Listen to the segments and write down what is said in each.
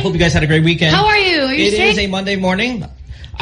hope you guys had a great weekend. How are you? Are you It sick? is a Monday morning.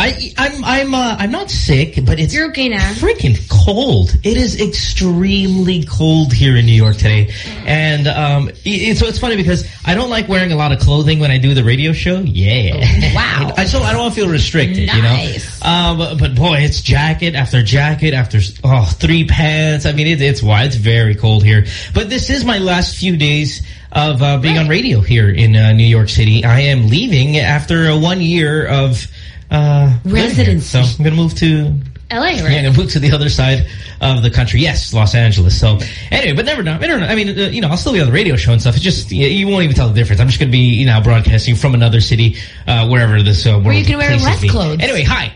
I, I'm, I'm, uh, I'm not sick, but it's You're okay now. freaking cold. It is extremely cold here in New York today, and um, it, so it's funny because I don't like wearing a lot of clothing when I do the radio show. Yeah, Wow. I, so I don't want to feel restricted, Nice. you know. Um, but, but boy, it's jacket after jacket after oh three pants. I mean, it, it's why it's very cold here. But this is my last few days of uh, being on radio here in uh, New York City. I am leaving after one year of uh. Residency. So I'm going to move to LA, right? yeah, gonna move to the other side of the country. Yes, Los Angeles. So anyway, but never know. I don't know. I mean, uh, you know, I'll still be on the radio show and stuff. It's just you, you won't even tell the difference. I'm just gonna be you know broadcasting from another city, uh, wherever this uh, world you can wear less me. clothes. Anyway, hi.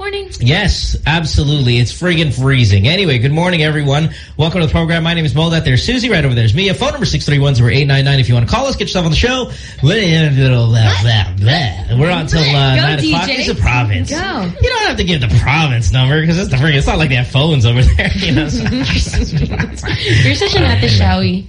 Morning. Yes, absolutely. It's friggin' freezing. Anyway, good morning, everyone. Welcome to the program. My name is Mo. That there's Susie. Right over there. there's Mia. Phone number 631-0899 if you want to call us. Get yourself on the show. We're on till uh, Go, 9 o'clock. It's a province. Go. You don't have to give the province number because it's the friggin' It's not like they have phones over there. You know? You're such an atishawi.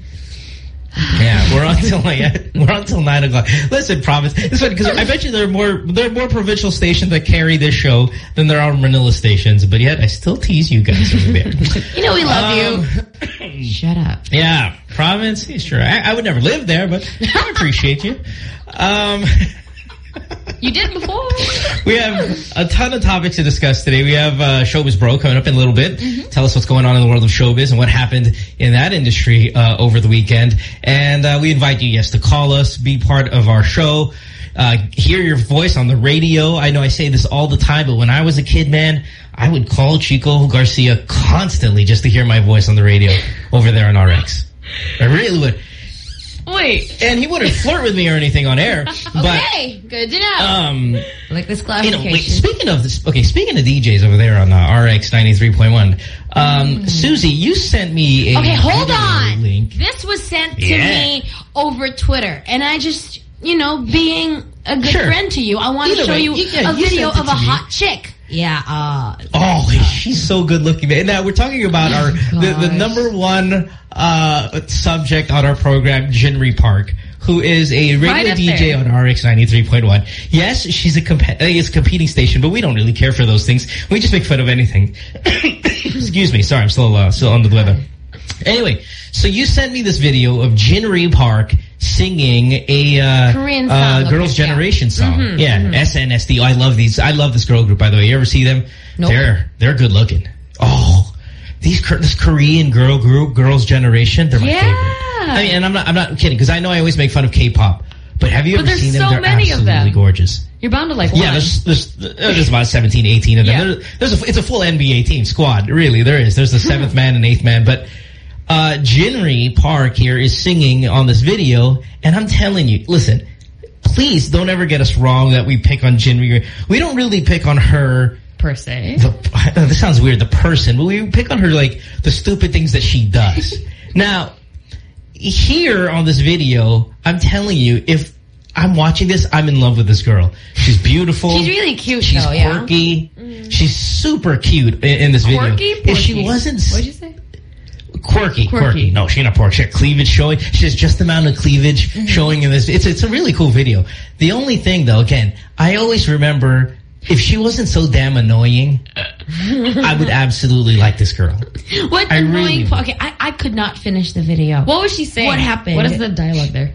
Yeah, we're until like we're on till nine o'clock. Listen, province. It's funny because I bet you there are more there are more provincial stations that carry this show than there are Manila stations. But yet, I still tease you guys over there. You know we love Um, you. Shut up. Yeah, province. Sure, I, I would never live there, but I appreciate you. Um, You did before. we have a ton of topics to discuss today. We have uh, Showbiz Bro coming up in a little bit. Tell us what's going on in the world of showbiz and what happened in that industry uh, over the weekend. And uh, we invite you, yes, to call us, be part of our show, uh, hear your voice on the radio. I know I say this all the time, but when I was a kid, man, I would call Chico Garcia constantly just to hear my voice on the radio over there on RX. I really would. Wait. And he wouldn't flirt with me or anything on air. Okay, good to know. Um, Like this you know, wait, speaking of this, okay, speaking of DJs over there on uh, RX 93.1, um, Susie, you sent me a Okay, hold on. link. This was sent to Yeah. me over Twitter, and I just, you know, being a good Sure. friend to you, I want Either to show way, you you- yeah, a you video of a me. hot chick. Yeah, uh, Oh, she's so good looking. man. Now we're talking about our the, the number one uh, subject on our program, Jinri Park, who is a radio Right DJ there. on RX 93.1. Yes, she's a comp it's a competing station, but we don't really care for those things. We just make fun of anything. Excuse me. Sorry, I'm still uh, still under the weather. Anyway, so you sent me this video of Jinri Park singing a uh, Korean uh, Girls' okay, yeah. Generation song. Mm-hmm, yeah, SNSD. I love these. I love this girl group. By the way, you ever see them? Nope. They're they're good looking. Oh, these this Korean girl group, Girls' Generation. They're my Yeah. favorite. I mean, and I'm not I'm not kidding because I know I always make fun of K-pop, but have you But ever there's seen them? so They're many of absolutely them. gorgeous. you're bound to like Yeah, there's there's there's about 17, 18 of them. Yeah. There- there's a, it's a full NBA team squad, really. There is. There's the seventh man and eighth man, but uh, Jinri Park here is singing on this video, and I'm telling you, listen, please don't ever get us wrong that we pick on Jinri. We don't really pick on her. per se. The, this sounds weird, the person, but we pick on her like the stupid things that she does. now, here on this video, I'm telling you, if I'm watching this, I'm in love with this girl. She's beautiful. She's really cute, She's though, yeah? quirky. She's super cute in, in this video. Quirky? If she wasn't What'd you say? Quirky, quirky, Quirky. no, she not a pork. She had cleavage showing. She has just the amount of cleavage Mm-hmm. showing in this. It's it's a really cool video. The only thing, though, again, I always remember if she wasn't so damn annoying, I would absolutely like this girl. What I annoying... really- okay, I, I could not finish the video. What was she saying? What happened? What is the dialogue there?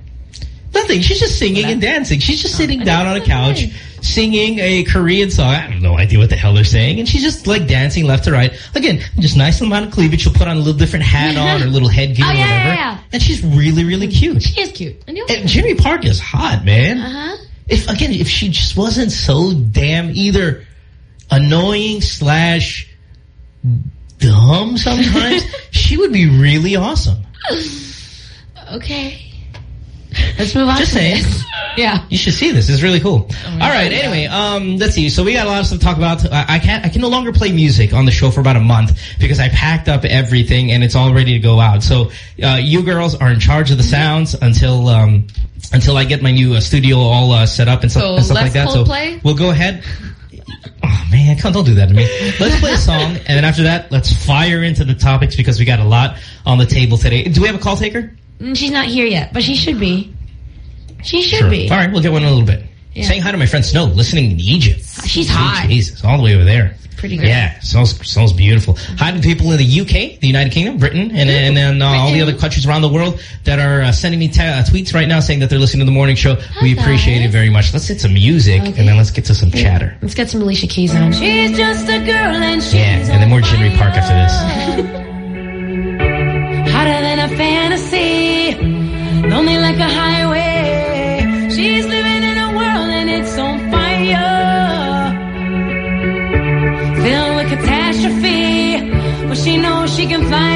Nothing. She's just singing and dancing. She's just sitting down on a couch, singing a Korean song. I have no idea what the hell they're saying. And she's just like dancing left to right. Again, just nice amount of cleavage. She'll put on a little different hat on or a little headgear Oh, or yeah, whatever. yeah, yeah. And she's really, really cute. She is cute. And Jinri Park is hot, man. Uh-huh. If again, if she just wasn't so damn either annoying slash dumb sometimes, she would be really awesome. Okay. Let's move on Just saying. this. yeah. You should see this. It's really cool. All right. Anyway, um, let's see. So we got a lot of stuff to talk about. I, I can't. I can no longer play music on the show for about a month because I packed up everything and it's all ready to go out. So uh, you girls are in charge of the sounds until um, until I get my new uh, studio all uh, set up and stuff, So and stuff like that. So we'll go ahead. Oh man, don't do that to me. Let's play a song, and then after that, let's fire into the topics because we got a lot on the table today. Do we have a call taker? Mm, She's not here yet, but she should be. She should Sure. be. All right, we'll get one in a little bit. Yeah. Saying hi to my friend Snow, listening in Egypt. She's hot. Jesus, all the way over there. Pretty good. Yeah, smells smells beautiful. Hi to people in the UK, the United Kingdom, Britain, and and, and uh, all the other countries around the world that are uh, sending me uh, tweets right now saying that they're listening to the morning show. we appreciate guys. it very much. Let's hit some music Okay. and then let's get to some chatter. Let's get some Alicia Keys on. She's just a girl and she's Yeah, and then more Jinri Park after this. Hotter than a fantasy, lonely like a highway. She can fly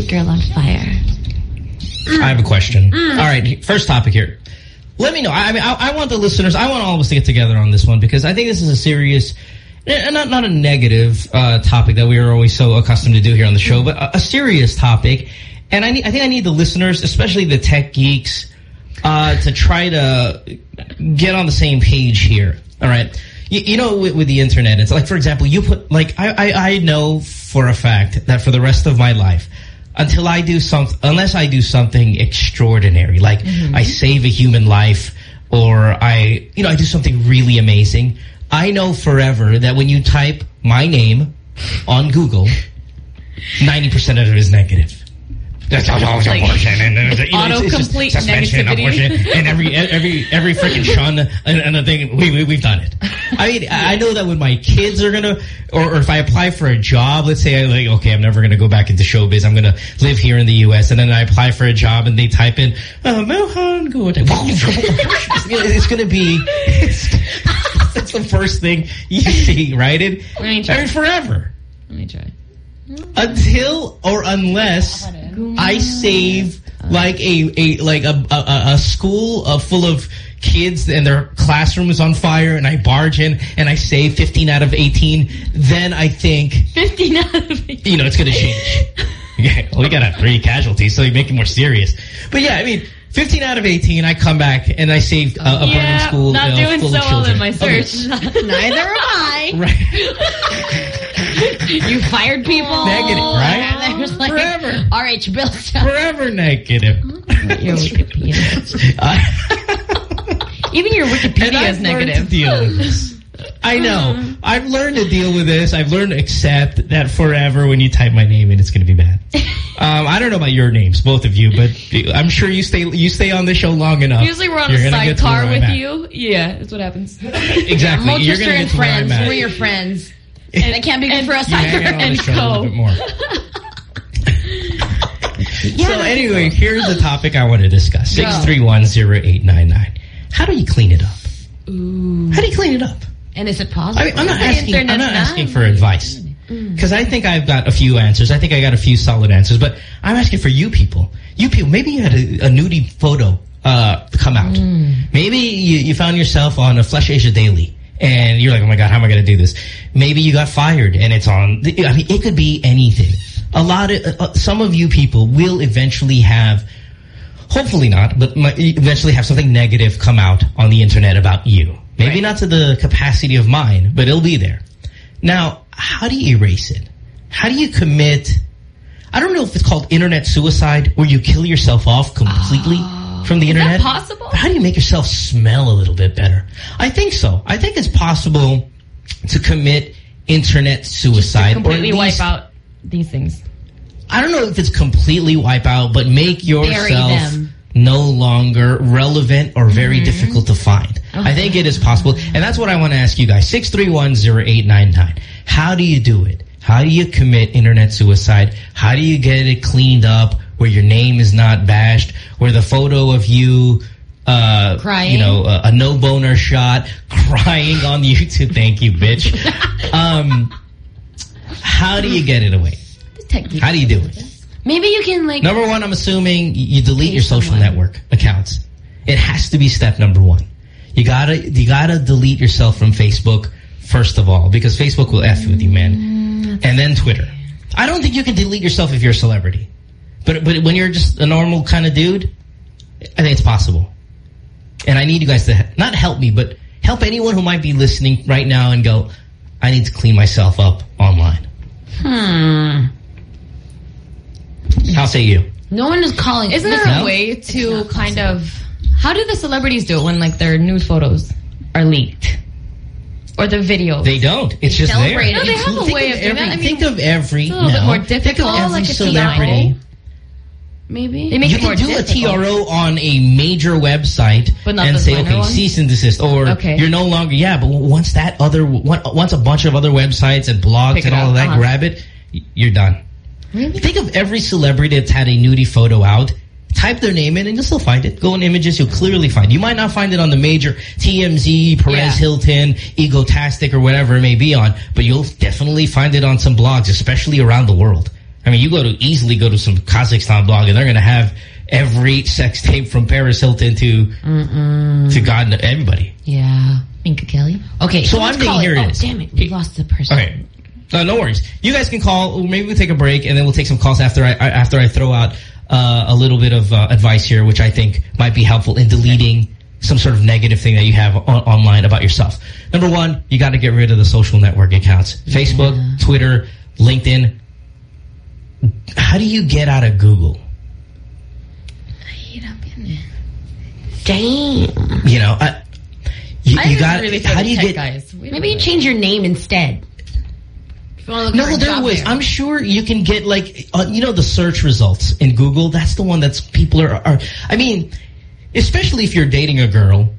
show. Alicia Keys with Girl on Fire. I have a question. All right, first topic here. Let me know. I, I mean, I, I want the listeners, I want all of us to get together on this one because I think this is a serious, eh, not not a negative uh, topic that we are always so accustomed to do here on the show, but a, a serious topic. And I need, I think I need the listeners, especially the tech geeks, uh, to try to get on the same page here. All right. You, you know, with, with the internet, it's like, for example, you put, like, I, I, I know for a fact that for the rest of my life, until I do something, unless I do something extraordinary, like mm-hmm. I save a human life or I, you know, I do something really amazing, I know forever that when you type my name on Google, 90% of it is negative. That's all abortion and uh, you know, it's- it's just autocomplete suspension, negativity. abortion, and every every every freaking shun and, and the thing we, we we've done it. I mean, I I know that when my kids are gonna, or, or if I apply for a job, let's say I like, okay, I'm never gonna go back into showbiz. I'm gonna live here in the U.S. and then I apply for a job and they type in uh, Mohan Good. It's gonna be. It's, that's the first thing you see, right? It, Let me I mean, forever Let me try. Until or unless I save like a, a like a, a, a school uh, full of kids and their classroom is on fire and I barge in and I save 15 out of 18, then I think, 15 out of 8. you know, it's going to change. yeah, we got a three casualties, so you make it more serious. But yeah, I mean, 15 out of 18, I come back and I saved a, a burning yeah, school not uh, doing full so of well in my Okay. search. Neither am I. Right. you fired people. Negative, right? There's like Forever. RH Bill stuff. Forever negative. Your Wikipedia. Uh, Even your And Wikipedia I've is learned negative. To deal with this. I know. I've learned to deal with this. I've learned to accept that forever when you type my name in, it's going to be bad. um, I don't know about your names, both of you, but I'm sure you stay you stay on the show long enough. Usually we're on You're a gonna get to sidecar with you. Yeah, that's what happens. Exactly. Most You're going are to in get to where I'm friends. at. We're your friends. And it can't be good for us You hang either. out on the and show a co. bit more. so anyway, here's the topic I want to discuss. Go. 6310899. How do you clean it up? How do you clean it up? And is it possible? I mean, I'm not asking. I'm not asking for advice Mm. because I think I've got a few answers. I think I got a few solid answers, but I'm asking for you people. You people, maybe you had a, a nudie photo uh, come out. Mm. Maybe you, you found yourself on a Flesh Asia Daily. And you're like, oh my God, how am I going to do this? Maybe you got fired and it's on. I mean, it could be anything. A lot of, uh, some of you people will eventually have hopefully not, but might eventually have something negative come out on the internet about you. Maybe not to the capacity of mine, but it'll be there. Now, how do you erase it? How do you commit? I don't know if it's called internet suicide, where you kill yourself off completely ah. from the that internet. possible? How do you make yourself smell a little bit better? I think so. I think it's possible to commit internet suicide Completely wipe out these things. I don't know if it's completely wipe out, but make yourself. No longer relevant or very Mm-hmm. difficult to find. I think it is possible. And that's what I want to ask you guys. 6310899. How do you do it? How do you commit internet suicide? How do you get it cleaned up where your name is not bashed, where the photo of you uh, Crying. you know, a, a no boner shot, crying on YouTube. Thank you, bitch. um, how do you get it away? How do you do it? Maybe you can like Number one, I'm assuming you delete your social someone. network accounts. It has to be step number one. You gotta, you gotta delete yourself from Facebook first of all, because Facebook will F with you, man. And then Twitter. I don't think you can delete yourself if you're a celebrity. But, but when you're just a normal kind of dude, I think it's possible. And I need you guys to not help me, but help anyone who might be listening right now and go, I need to clean myself up online. hmm. I'll say you. No one is calling. Isn't there No? a way to not kind of... How do the celebrities do it when like their nude photos are leaked? Or the videos? They don't. It's just there. it. No, they have a Think way of doing every, that. I mean, think of every it's a little bit no, more Think of every like a celebrity. Maybe. They make You it can do a. TRO on a major website and say, okay, ones? cease and desist, or Okay. you're no longer. Yeah, but once that other, once a bunch of other websites and blogs Pick and all up, of that uh-huh. grab it, you're done. Really? Think of every celebrity that's had a nudie photo out. type their name in and you'll still find it. Go in images, you'll clearly find it. You might not find it on the major TMZ, Perez Yeah. Hilton, Egotastic, or whatever it may be on, but you'll definitely find it on some blogs, especially around the world. I mean, you go to easily go to some Kazakhstan blog and they're going to have every sex tape from Paris Hilton to to God kn- everybody. Yeah. Minka Kelly. Okay. So someone's I'm thinking calling. here it oh, is. damn it. We lost the person. Okay. No, no worries. You guys can call. or Maybe we'll take a break, and then we'll take some calls after I I- after I throw out uh, a little bit of uh, advice here, which I think might be helpful in deleting some sort of negative thing that you have on online about yourself. Number one, you got to get rid of the social network accounts: Facebook, Twitter, LinkedIn. How do you get out of Google? Damn. You know, I, you, I you got. really how do you get? guys. Wait a Maybe you change your name instead. If you want to look for No, there was. there. I'm sure you can get like, uh, you know, the search results in Google. That's the one that's people are, are. I mean, especially if you're dating a girl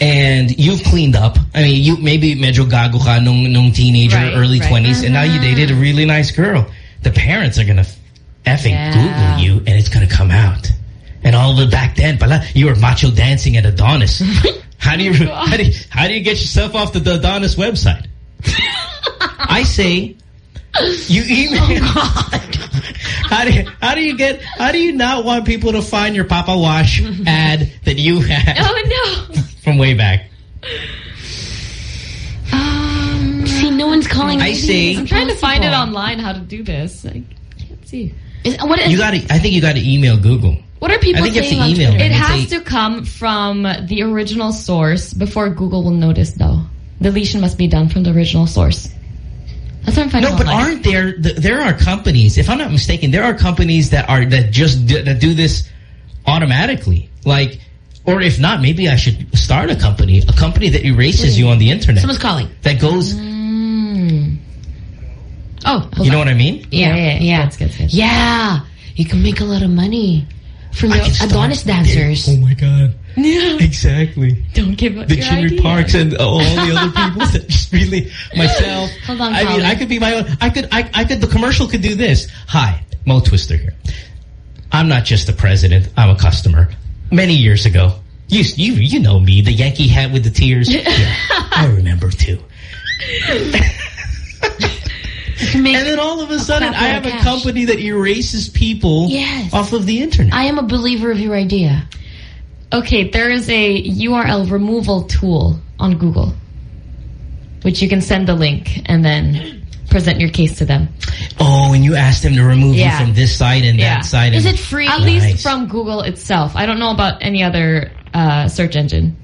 and you've cleaned up. I mean, you maybe medyo gago ka nung, nung teenager, Right, early right. 20s, and now you dated a really nice girl. The parents are gonna effing Yeah. Google you, and it's gonna come out. And all the back then, pala, you were macho dancing at Adonis. how do you how do you, how do you get yourself off the Adonis website? I say you email. how do you how do you get how do you not want people to find your Papa Wash ad that you had Oh no. from way back? Um, See, no one's calling. I Maybe say- I'm trying to find it online how to do this. I can't see. Is, what is, You got to. I think you got to email Google. what are people I think you have saying to on email Twitter? It has say- to come from the original source before Google will notice, though. Deletion must be done from the original source. That's what I'm finding No, but online. aren't there? There are companies. If I'm not mistaken, there are companies that are that just do, that do this automatically. Like, or if not, maybe I should start a company, a company that erases you on the internet. Someone's calling. that goes. Mm. Oh, hold You know what I mean? Yeah, Yeah, yeah, yeah. Good, good, good. Yeah. You can make a lot of money from the Adonis dancers. Oh my god! Yeah. Exactly. Don't give up the your idea. Parks and all the other people that just really myself. Hold on, I mean, I could be my own. I could. I, I could. The commercial could do this. Hi, Mo Twister here. I'm not just the president. I'm a customer. Many years ago, you you you know me, the Yankee hat with the tears. Yeah, I remember too. You can make- And then all of a sudden, I have a cash. company that erases people Yes. off of the internet. I am a believer of your idea. Okay, there is a URL removal tool on Google, which you can send the link and then present your case to them. oh, and you asked them to remove Yeah. you from this site and Yeah. that site. Is and- it free? At Nice. least from Google itself. I don't know about any other uh, search engine.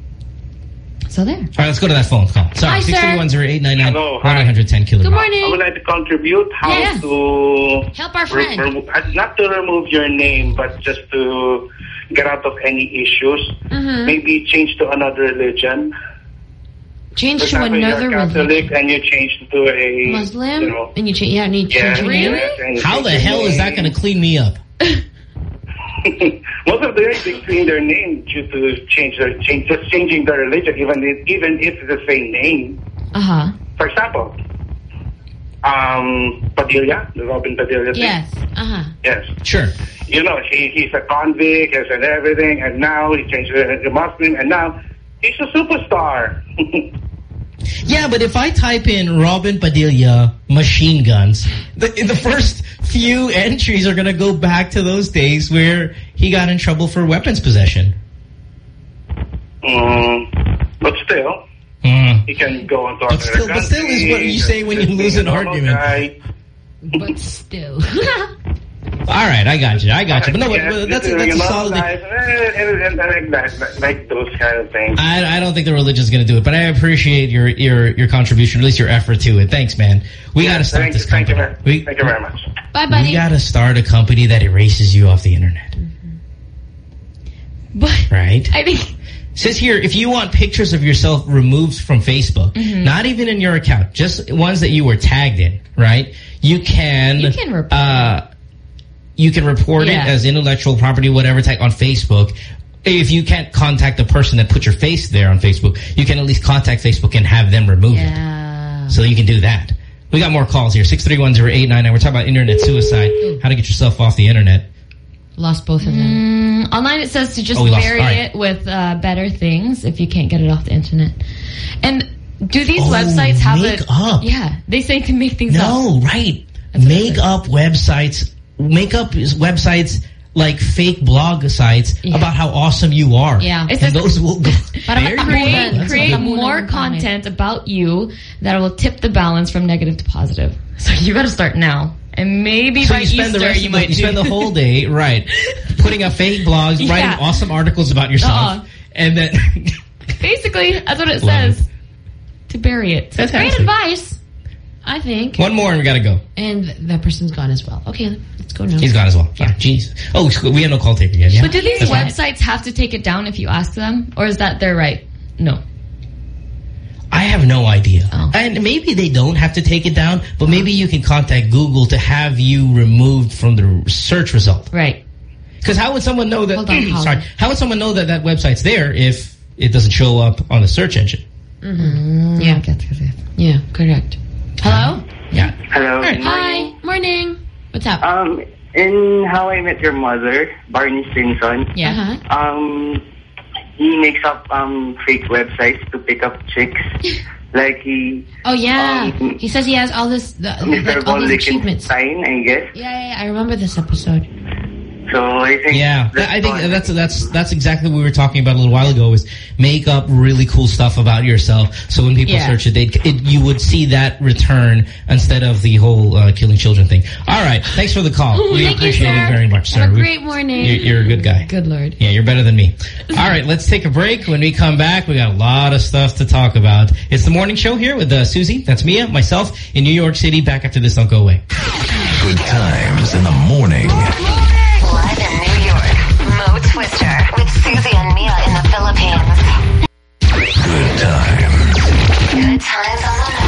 So there. All right, let's go to that phone call. Sorry, Hi, sir. 631-0899, Hello, hi. 110 kilogram. Good morning. I would morning. like to contribute how Yes. to Help our re- friend. uh, not to remove your name, but just to get out of any issues. Mm-hmm. Maybe change to another religion. Change to another you're Catholic religion. and you change to a Muslim? You know, and you change, yeah, and you yeah, change your yeah, name? and How the hell is that going to clean me up? Most of the time they clean their name due to change their change just changing their religion, even if, even if it's the same name. Uh huh. For example, um, Padilla, the Robin Padilla. thing. Yes. Uh-huh. Yes. Sure. you know, he, he's a convict yes, and everything, and now he changed to to Muslim, and now he's a superstar. Yeah, but if I type in Robin Padilla machine guns, the, the first few entries are going to go back to those days where he got in trouble for weapons possession. mm, but still, Hmm. he can go and talk But to still- but still is what you say when you lose an argument. guy. But still. All right, I got you. I got you. But no, but, but that's, a, that's a solid guys, and, and, and, and like that, like those kind of things. I, I don't think the religion's going to do it, but I appreciate your your your contribution, at least your effort to it. Thanks, man. We got to start thank, this you, thank, company. you very, we, thank you very much. Bye, buddy. we got to start a company that erases you off the internet, But right? I think says here, if you want pictures of yourself removed from Facebook, Mm-hmm. not even in your account, just ones that you were tagged in, right? You can You can report uh, you can report Yeah. it as intellectual property, whatever type on Facebook. If you can't contact the person that put your face there on Facebook, you can at least contact Facebook and have them remove it. So you can do that. We got more calls here. 6310899. We're talking about internet suicide. How to get yourself off the internet. Lost both of them. Mm, online it says to just Oh, bury All right. it with uh, better things if you can't get it off the internet. And do these Oh, websites have make a... up. Yeah, they say to make things up. No, right. That's Make up websites. Make up is websites like fake blog sites Yeah. about how awesome you are. Yeah. and It's just- those will go. Parang There you go. Create, That's create a good- Tabunan more content about you that will tip the balance from negative to positive. So you got to start now. And maybe So by you spend Easter the rest you of the, you spend the whole day right putting up fake blogs, Yeah. writing awesome articles about yourself, Uh-uh. and then Basically, that's what it Love says. To bury it. That's great advice, I think. One more and we gotta go. And that person's gone as well. Okay, let's go now. He's gone as well. Yeah. Ah, jeez. Oh, we have no call taker yet. Yeah. But do these That's fine. websites have to take it down if you ask them? Or is that their right? No. I have no idea. Oh. And maybe they don't have to take it down, but maybe you can contact Google to have you removed from the search result. Right. Because how would someone know that? Hold on, Colin. sorry, how would someone know that that website's there if it doesn't show up on the search engine? Mm-hmm. Yeah, yeah, correct. Hello? Yeah. Hello. Alright. Hi, morning. What's up? Um, in How I Met Your Mother, Barney Stinson, yeah. Uh-huh. um, he makes up um fake websites to pick up chicks. like he, Oh yeah, Um, he says he has all this, the, Mr. like, all these achievements. Yeah, Lichtenstein, I guess. yeah, yeah, I remember this episode. So I think Yeah, that's I think fine. that's that's that's exactly what we were talking about a little while ago. Is make up really cool stuff about yourself, so when people Yeah. search it, they it, you would see that return instead of the whole uh, killing children thing. All right, thanks for the call. we Thank you, appreciate sir. it very much, sir. Have a great morning. You're, you're a good guy. Good lord. Yeah, you're better than me. All right, let's take a break. When we come back, we got a lot of stuff to talk about. It's the morning show here with uh, Susie. That's Mia, myself in New York City. Back after this, don't go away. Good times in the morning. Twister with Susie and Mia in the Philippines. Good times. Good times on the Magic.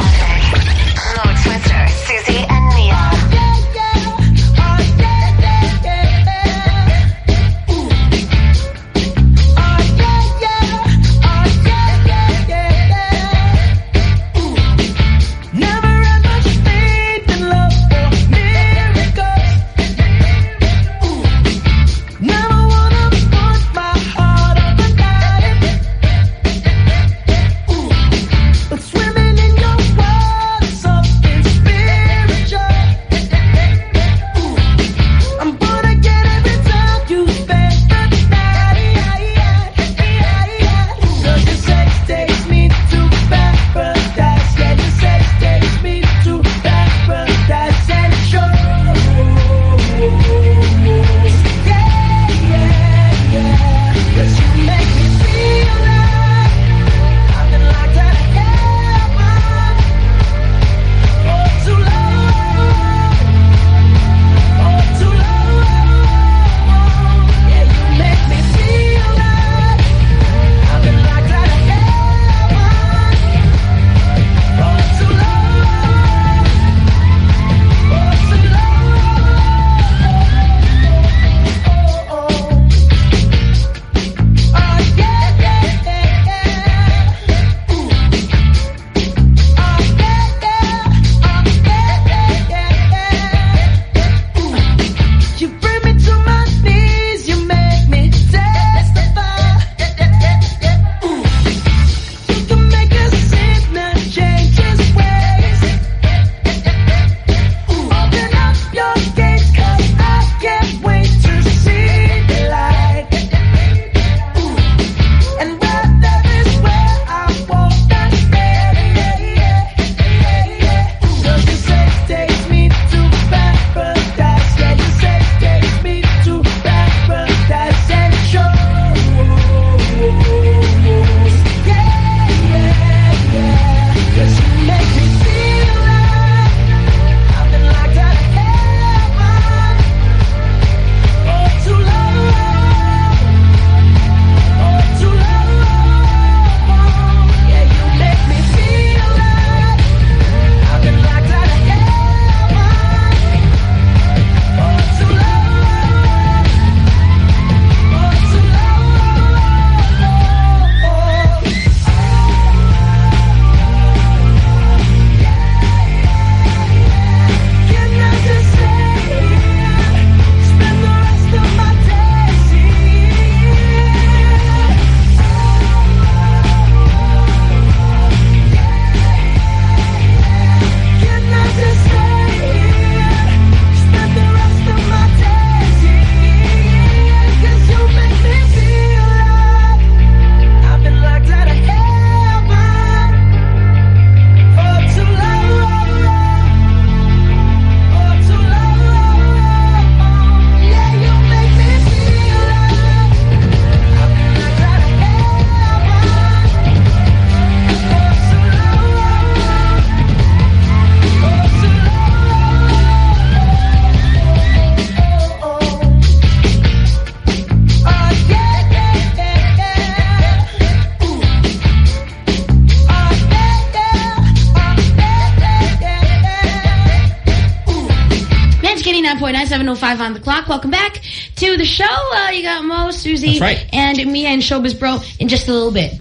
705 on the clock. Welcome back to the show. Uh, you got Mo, Susie, right. and me and Showbiz Bro in just a little bit.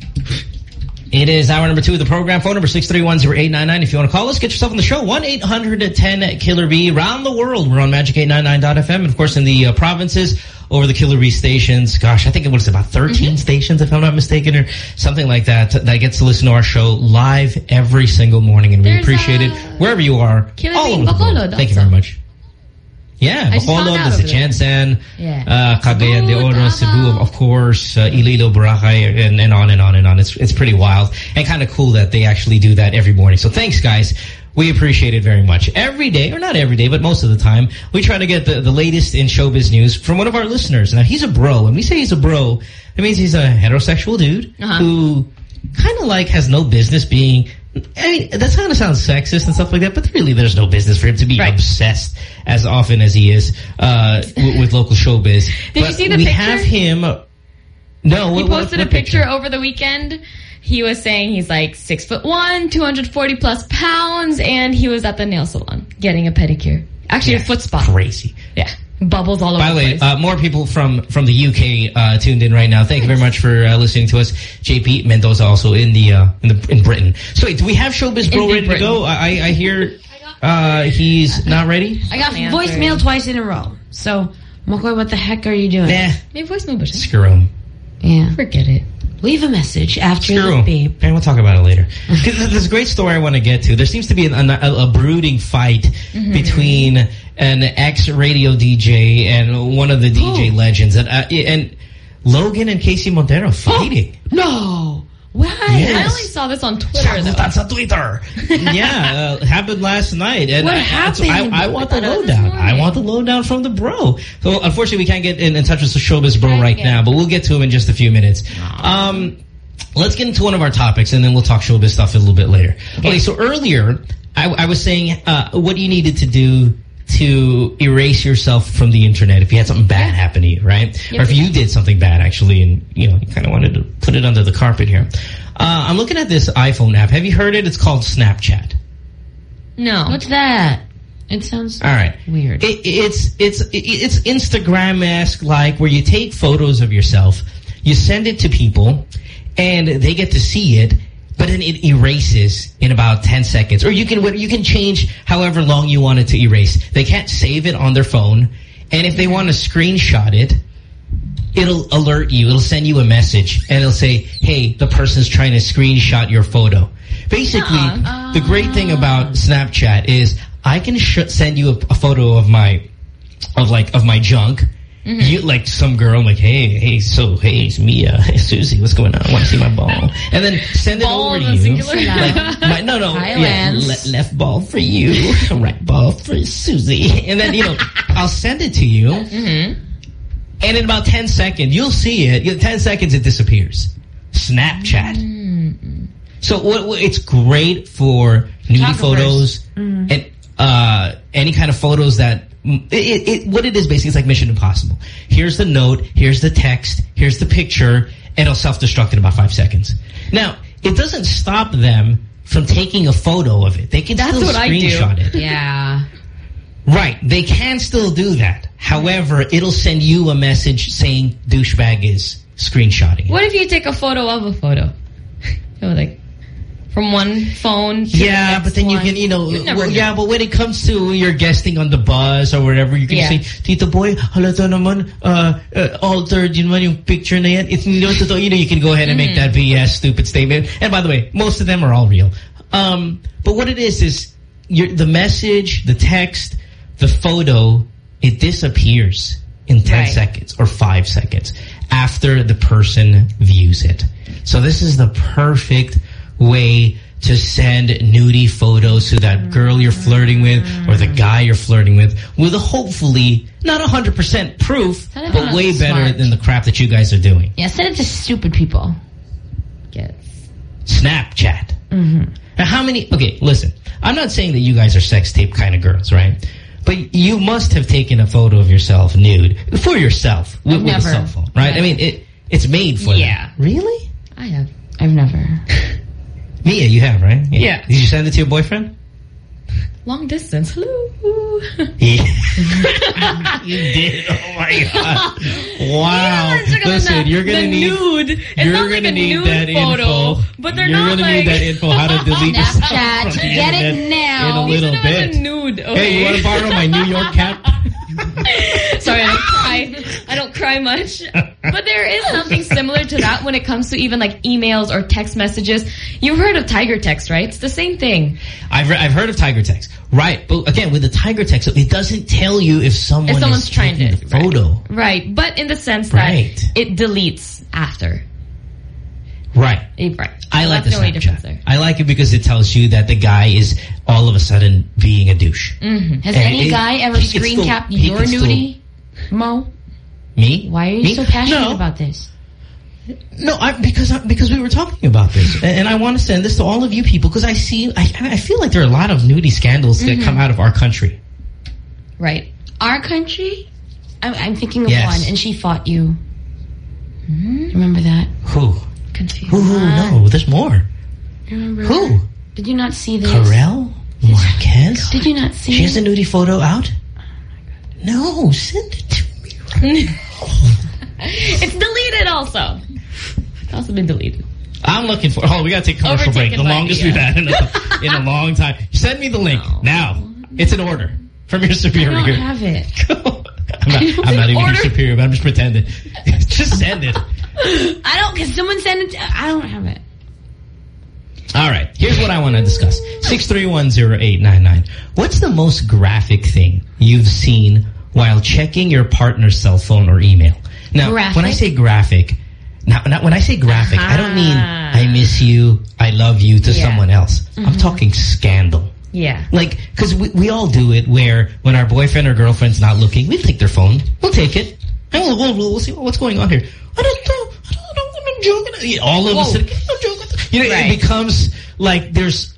It is hour number two of the program. Phone number 631-0899. If you want to call us, get yourself on the show. 1-800-10-KILLER-B. Around the world, we're on Magic899.fm. And, of course, in the uh, provinces, over the Killer Bee stations. Gosh, I think it was about 13 stations, if I'm not mistaken, or something like that, that gets to listen to our show live every single morning. And we appreciate it uh, wherever you are. Killer all Bee over the world. Bacolod Thank you very much. Yeah, I Bacolod, over Yeah. uh, Cagayan de Oro, Cebu, of course, uh, Iloilo, Boracay, and, and on and on and on. It's it's pretty wild and kind of cool that they actually do that every morning. So thanks, guys. We appreciate it very much. Every day, or not every day, but most of the time, we try to get the, the latest in showbiz news from one of our listeners. Now, he's a bro. When we say he's a bro, it means he's a heterosexual dude Uh-huh. who kind of like has no business being... I mean, that's going to sound sexist and stuff like that, but really there's no business for him to be Right. obsessed as often as he is uh, with, with local showbiz. Did you see the we picture? have him... No, He what- what- posted what a picture over the weekend. He was saying he's like six foot one, 240 plus pounds, and he was at the nail salon getting a pedicure. Actually, a foot spa. Crazy. Yeah. Bubbles all over By the the way, place. uh, more people from from the UK uh, tuned in right now. Thank you very much for uh, listening to us. JP Mendoza also in the uh, in the in Britain. So wait, do we have Showbiz Bro In the ready to go? I I hear uh, he's not ready. I got Answer. voicemail twice in a row. So, Mokoy, what the heck are you doing? Nah, May voicemail button. screw him. Yeah. Forget it. Leave a message after Screw the beep. And we'll talk about it later. 'Cause there's a great story I want to get to. There seems to be an, a, a brooding fight Mm-hmm. between an ex-radio DJ and one of the DJ legends. And, uh, and Logan and Casey Montero fighting. No. Why? Yes. I only saw this on Twitter, though. That's on Twitter. yeah, uh, happened last night. And What I, happened? I, I want the I thought it was lowdown. I want the lowdown from the bro. So unfortunately, we can't get in, in touch with the showbiz bro right now, but we'll get to him in just a few minutes. Um, let's get into one of our topics, and then we'll talk showbiz stuff a little bit later. Okay, so earlier, I, I was saying uh, what you needed to do to erase yourself from the internet if you had something bad happen to you, right? Or if you did something bad, actually, and you know you kind of wanted to put it under the carpet here. Uh, I'm looking at this iPhone app. Have you heard it? It's called Snapchat. No. What's that? It sounds All right. weird. It, it's it's it's Instagram-esque, like where you take photos of yourself, you send it to people, and they get to see it, but then it erases in about 10 seconds. Or you can you can change however long you want it to erase. They can't save it on their phone, and if they want to screenshot it, it'll alert you. It'll send you a message, and it'll say, "Hey, the person's trying to screenshot your photo." Basically, the great thing about Snapchat is I can sh send you a, a photo of my of like of my junk. Mm-hmm. You like some girl, I'm like, hey, hey, so hey, it's Mia, hey, Susie, what's going on? I want to see my ball, and then send it over to you. Like, my, no, no, yeah, le left ball for you, right ball for Susie, and then you know, I'll send it to you. Mm-hmm. And in about 10 seconds, you'll see it. In 10 seconds, it disappears. Snapchat. Mm-hmm. So what, what- it's great for nudie photos and uh, any kind of photos that it, it, what it is basically is like Mission Impossible. Here's the note, here's the text, here's the picture, and it'll self-destruct in about five seconds. Now, it doesn't stop them from taking a photo of it. They can That's still what I do. screenshot it. Yeah. Right. They can still do that. However, it'll send you a message saying douchebag is screenshotting. it. What if you take a photo of a photo? Like from one phone Yeah, but then you can, you know, You well, know. yeah, but when it comes to you're guesting on the bus or whatever, you can Yeah. say, Tito Boy, halata naman, uh, uh, altered yun man yung picture na yan. It's, you know, totoo, you know, you can go ahead and make that Mm-hmm. BS stupid statement. And by the way, most of them are all real. Um, but what it is, is your, the message, the text, the photo, it disappears in 10 Right. seconds or 5 seconds after the person views it. So this is the perfect way to send nudie photos to that girl you're flirting with or the guy you're flirting with with a hopefully not 100% proof but way smart. better than the crap that you guys are doing. Yeah, send it to stupid people. Yes. Snapchat. Mm-hmm. Now, how many? Okay, listen. I'm not saying that you guys are sex tape kind of girls, right? But you must have taken a photo of yourself nude for yourself with, with a Never. cell phone, right? I mean, it it's made for Yeah. that. Really? I have. I've never. Mia, you have, right? Yeah. Did you send it to your boyfriend? Long distance. Hello. Yeah. you did. Oh my god! Wow. Yeah, Listen, the- you're gonna the need nude. It's you're not gonna like a need nude that photo, info. but they're you're not gonna like need that info how to delete yourself Snapchat. Get it now. in a little It was bit. a nude. Okay. Hey, you want to borrow my New York cap? Sorry, I don't cry. I don't cry much. But there is something similar to that when it comes to even like emails or text messages. You've heard of Tiger Text, right? It's the same thing. I've, re- I've heard of Tiger Text. Right. But again, with the Tiger Text, it doesn't tell you if someone If someone's is trying to- the photo. Right. But in the sense Right. that it deletes after. Right. Right. I like the that's only difference Snapchat. I like it because it tells you that the guy is all of a sudden being a douche. Has And any it- guy ever screen capped your can still- Mo, Me? why are you Me? so passionate no, about this? No, I, because I, because we were talking about this, and, and I want to send this to all of you people because I see, I, I feel like there are a lot of nudie scandals Mm-hmm. that come out of our country. Right. Our country? I'm, I'm thinking of Yes. one, and she fought you. Remember that? Who? Confused. Who? Who? No, there's more. Remember Who? Did you not see this? Karel Marquez. Did you not see She has a nudie photo out. No, send it to me. It's deleted also. It's also been deleted. I'm looking for. Oh, we got to take a commercial break. The longest we've uh, had in a, in a long time. Send me the link now. It's an order from your I superior. don't have it. I'm not, I'm not even Order. your superior, but I'm just pretending. just send it. I don't, because someone sent it to, I don't have it. All right. Here's what I want to discuss. 6310899. What's the most graphic thing you've seen while checking your partner's cell phone or email? Now, when I say graphic, now, now when I say graphic, I don't mean. I uh-huh. miss you, I love you to Yeah. someone else. I'm mm-hmm. talking scandal. Yeah. Like, because we, we all do it where when our boyfriend or girlfriend's not looking, we take their phone. We'll take it. And we'll, we'll, we'll see what's going on here. I don't know. I don't know. I'm joking. All of Whoa. I'm joking. You know, Right. it becomes like there's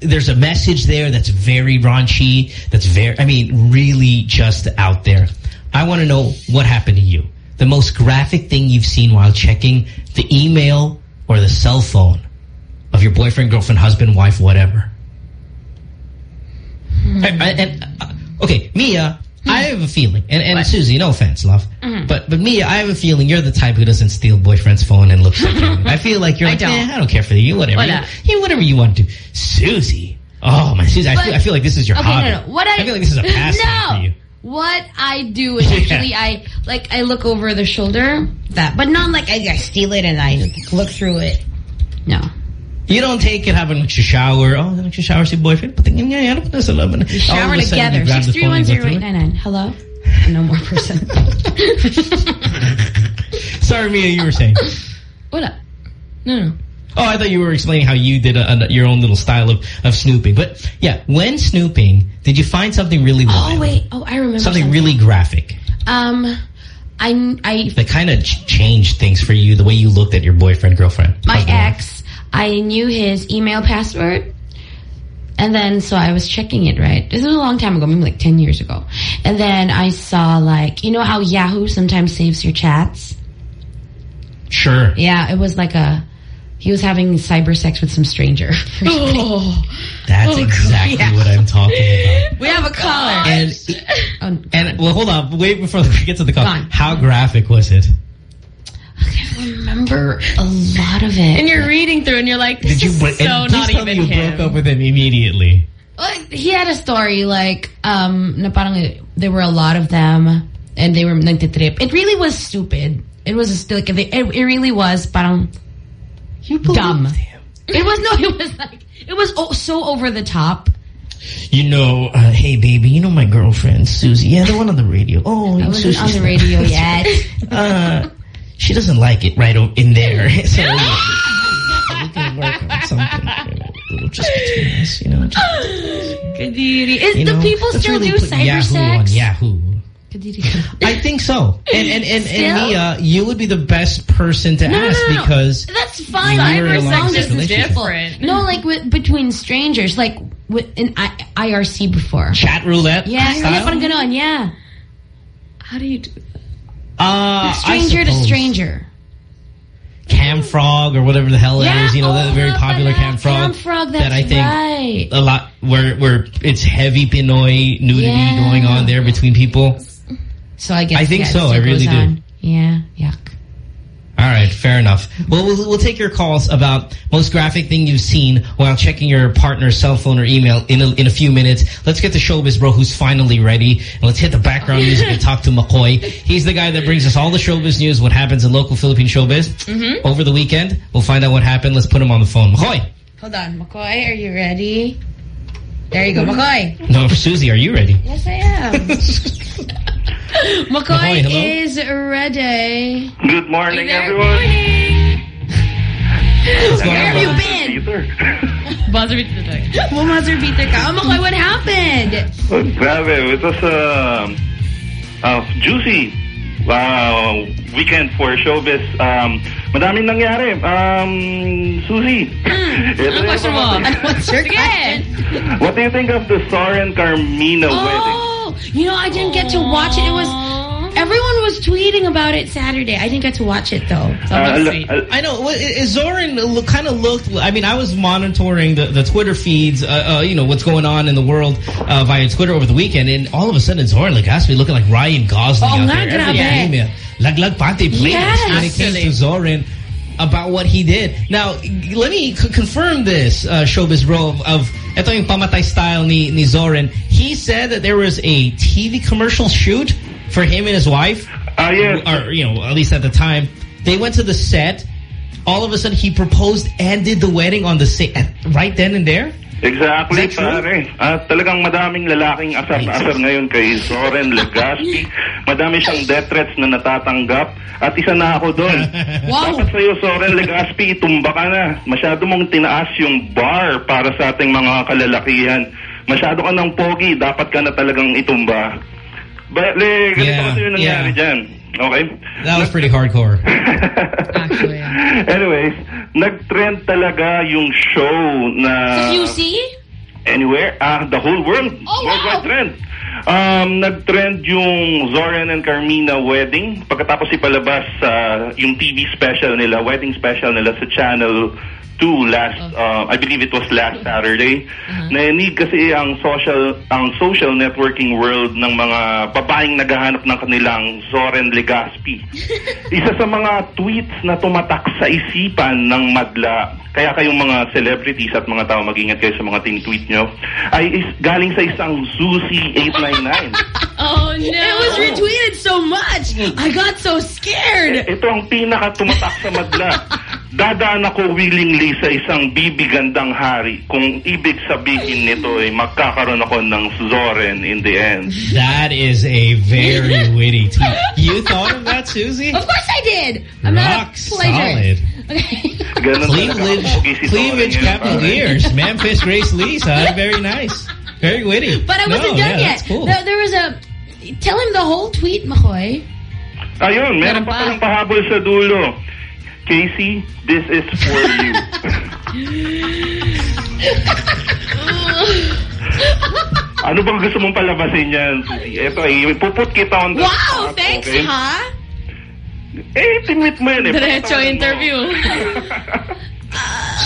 there's a message there that's very raunchy, that's very, I mean, really just out there. I want to know what happened to you. The most graphic thing you've seen while checking the email or the cell phone of your boyfriend, girlfriend, husband, wife, whatever. I, I, and, uh, okay, Mia, I have a feeling, and, and Susie, no offense, love, but but Mia, I have a feeling you're the type who doesn't steal boyfriend's phone and looks at you. I feel like you're I like, don't. "Eh, I don't care for you, whatever, you, you whatever you want to do. Susie, oh my Susie, I feel, I feel like this is your Okay, hobby. no, no. What I, feel like this is a pastime no. for you. What I do is Yeah. actually I like I look over the shoulder that, but not like I, I steal it and I look through it. No, You don't take it, have a shower. Oh, then shower si boyfriend. Patingin nga yan. Ano ba nasa laman? we shower All of a sudden, together. you grab the Six three phone, one you go zero through eight it. nine nine. Hello. No more person. Sorry, Mia, you were saying. What up? No, no. Oh, I thought you were explaining how you did a, a, your own little style of, of snooping. But yeah, when snooping, did you find something really wild? oh wait. Oh, I remember Something something. really graphic Um, I I that kind of ch changed things for you, the way you looked at your boyfriend, girlfriend. my husband, ex. I knew his email password. And then, so I was checking it, right? This was a long time ago, maybe like 10 years ago. And then I saw like, you know how Yahoo sometimes saves your chats? Sure. Yeah, it was like a, he was having cyber sex with some stranger. Oh, That's exactly what I'm talking about. we have a caller. And, Oh, and, well, hold on. Wait before we get to the call. How graphic was it? I can't remember a lot of it. and you're reading through and you're like, this Did you, is break- so please not tell me even you him. broke up with him immediately. Well, he had a story like um parang there were a lot of them and they were nagtitrip. It really was stupid. It was like it, it really was parang You believed Dumb. him. it was no it was like it was oh, so over the top. You know, uh, hey baby, you know my girlfriend Susie. Yeah, the one on the radio. Oh, I wasn't Susie's on the friend. radio yet. uh, she doesn't like it right in there. so we can work on something. You know, just between us, you know. Just, Kadiri. Is you the people still really do put cyber Yahoo on? Yahoo. Kadiri. I think so. And and and, and Mia, you would be the best person to No, no, ask no, no. because That's fine. You're in a Cyber sex is different. No, like with, between strangers, like with in I, IRC before. chat roulette. Yeah, style? yeah, yeah. How do you do Uh, Stranger to stranger. Camfrog or whatever the hell it Yeah, is. You know, oh, the very popular Camfrog. Cam Frog, that I think right. a lot where where it's heavy Pinoy nudity Yeah. going on there between people. So I guess I think yeah, so, I really do. on. Yeah, yuck. All right, fair enough. Well, we'll we'll take your calls about most graphic thing you've seen while checking your partner's cell phone or email in a, in a few minutes. Let's get to Showbiz Bro, who's finally ready. And let's hit the background music and talk to McCoy. He's the guy that brings us all the showbiz news, what happens in local Philippine showbiz. Mm-hmm. Over the weekend, we'll find out what happened. Let's put him on the phone. McCoy! Hold on, McCoy, are you ready? There you go, McCoy. No, Susie, are you ready? Yes, I am. McCoy McCoy, is ready. Good morning, everyone. What's going Where have you brother? been? Peter. Buzzer beat the duck. Bumazzer Peter ka. Oh, McCoy, what happened? Oh, grabe, it was a uh, juicy uh, weekend for showbiz. Um, madaming nangyari. Um, Susie, ito Ano yung question mo? What's your Sige. question? what do you think of the Zoren Carmina wedding? Oh, you know, I didn't get to watch it. It was everyone was tweeting about it Saturday. I didn't get to watch it though. So Uh, let's al- see. al- I know. Well, i- i- Zoran kind of looked. I mean, I was monitoring the, the Twitter feeds. Uh, uh, you know what's going on in the world uh, via Twitter over the weekend, and all of a sudden, Zoran Legaspi looking like Ryan Gosling Oh, out nga, there. Every grabe. email, laglag pati Yes. when it came to Zoran about what he did. Now, let me c- confirm this, uh, showbiz bro, of, of ito yung pamatay style ni, ni Zoran. He said that there was a TV commercial shoot for him and his wife Ah, yes. or you know, at least at the time, they went to the set. All of a sudden, he proposed and did the wedding on the same right then and there. Exactly, Is pare. At talagang madaming lalaking asar-asar ngayon kay Zoren Legaspi. Madami siyang death threats na natatanggap. At isa na ako doon. Wow. Dapat sa'yo, Zoren Legaspi, itumba ka na. Masyado mong tinaas yung bar para sa ating mga kalalakihan. Masyado ka ng pogi, dapat ka na talagang itumba. Bale, ganito Yeah, kasi yung nangyari yeah. dyan. Okay? That was pretty hardcore. Actually, yeah. Anyways, nag-trend talaga yung show na... you see? anywhere, ah, the whole world, Oh, worldwide wow. trend. Um, nag-trend yung Zoran and Carmina wedding. Pagkatapos ipalabas sa yung TV special nila, wedding special nila sa Channel 2 last, uh, I believe it was last Saturday. Nainig kasi ang social ang social networking world ng mga babaeng naghahanap ng kanilang Zoran Legaspi. Isa sa mga tweets na tumatak sa isipan ng madla, kaya kayong mga celebrities at mga tao mag-ingat kayo sa mga tin-tweet nyo, ay is, galing sa isang Zusi 899. Oh, no. It was retweeted so much. I got so scared. Ito ang pinaka tumatak sa madla. Dadaan ako willingly sa isang bibigandang hari kung ibig sabihin nito ay magkakaroon ako ng Zoren in the end. That is a very witty tweet. You thought of that, Susie? Of course I did. I'm Rock not a solid. Okay. Cleavage, talaga ang pogi si Zoren cleavage. Cavaliers. Memphis Grace Lisa. Very nice. Very witty. But I wasn't yeah, done yet. Cool. There, there was a. Tell him the whole tweet, Makoy. Ayun, meron Meron pa pa. palang pahabol sa dulo. Casey, this is for you. ano bang gusto mong palabasin yan, Susie? Ito, eh, puput kita on the Wow, spot, thanks, okay? ha? Eh, tinwit mo yun eh. Diretso Patawaran interview.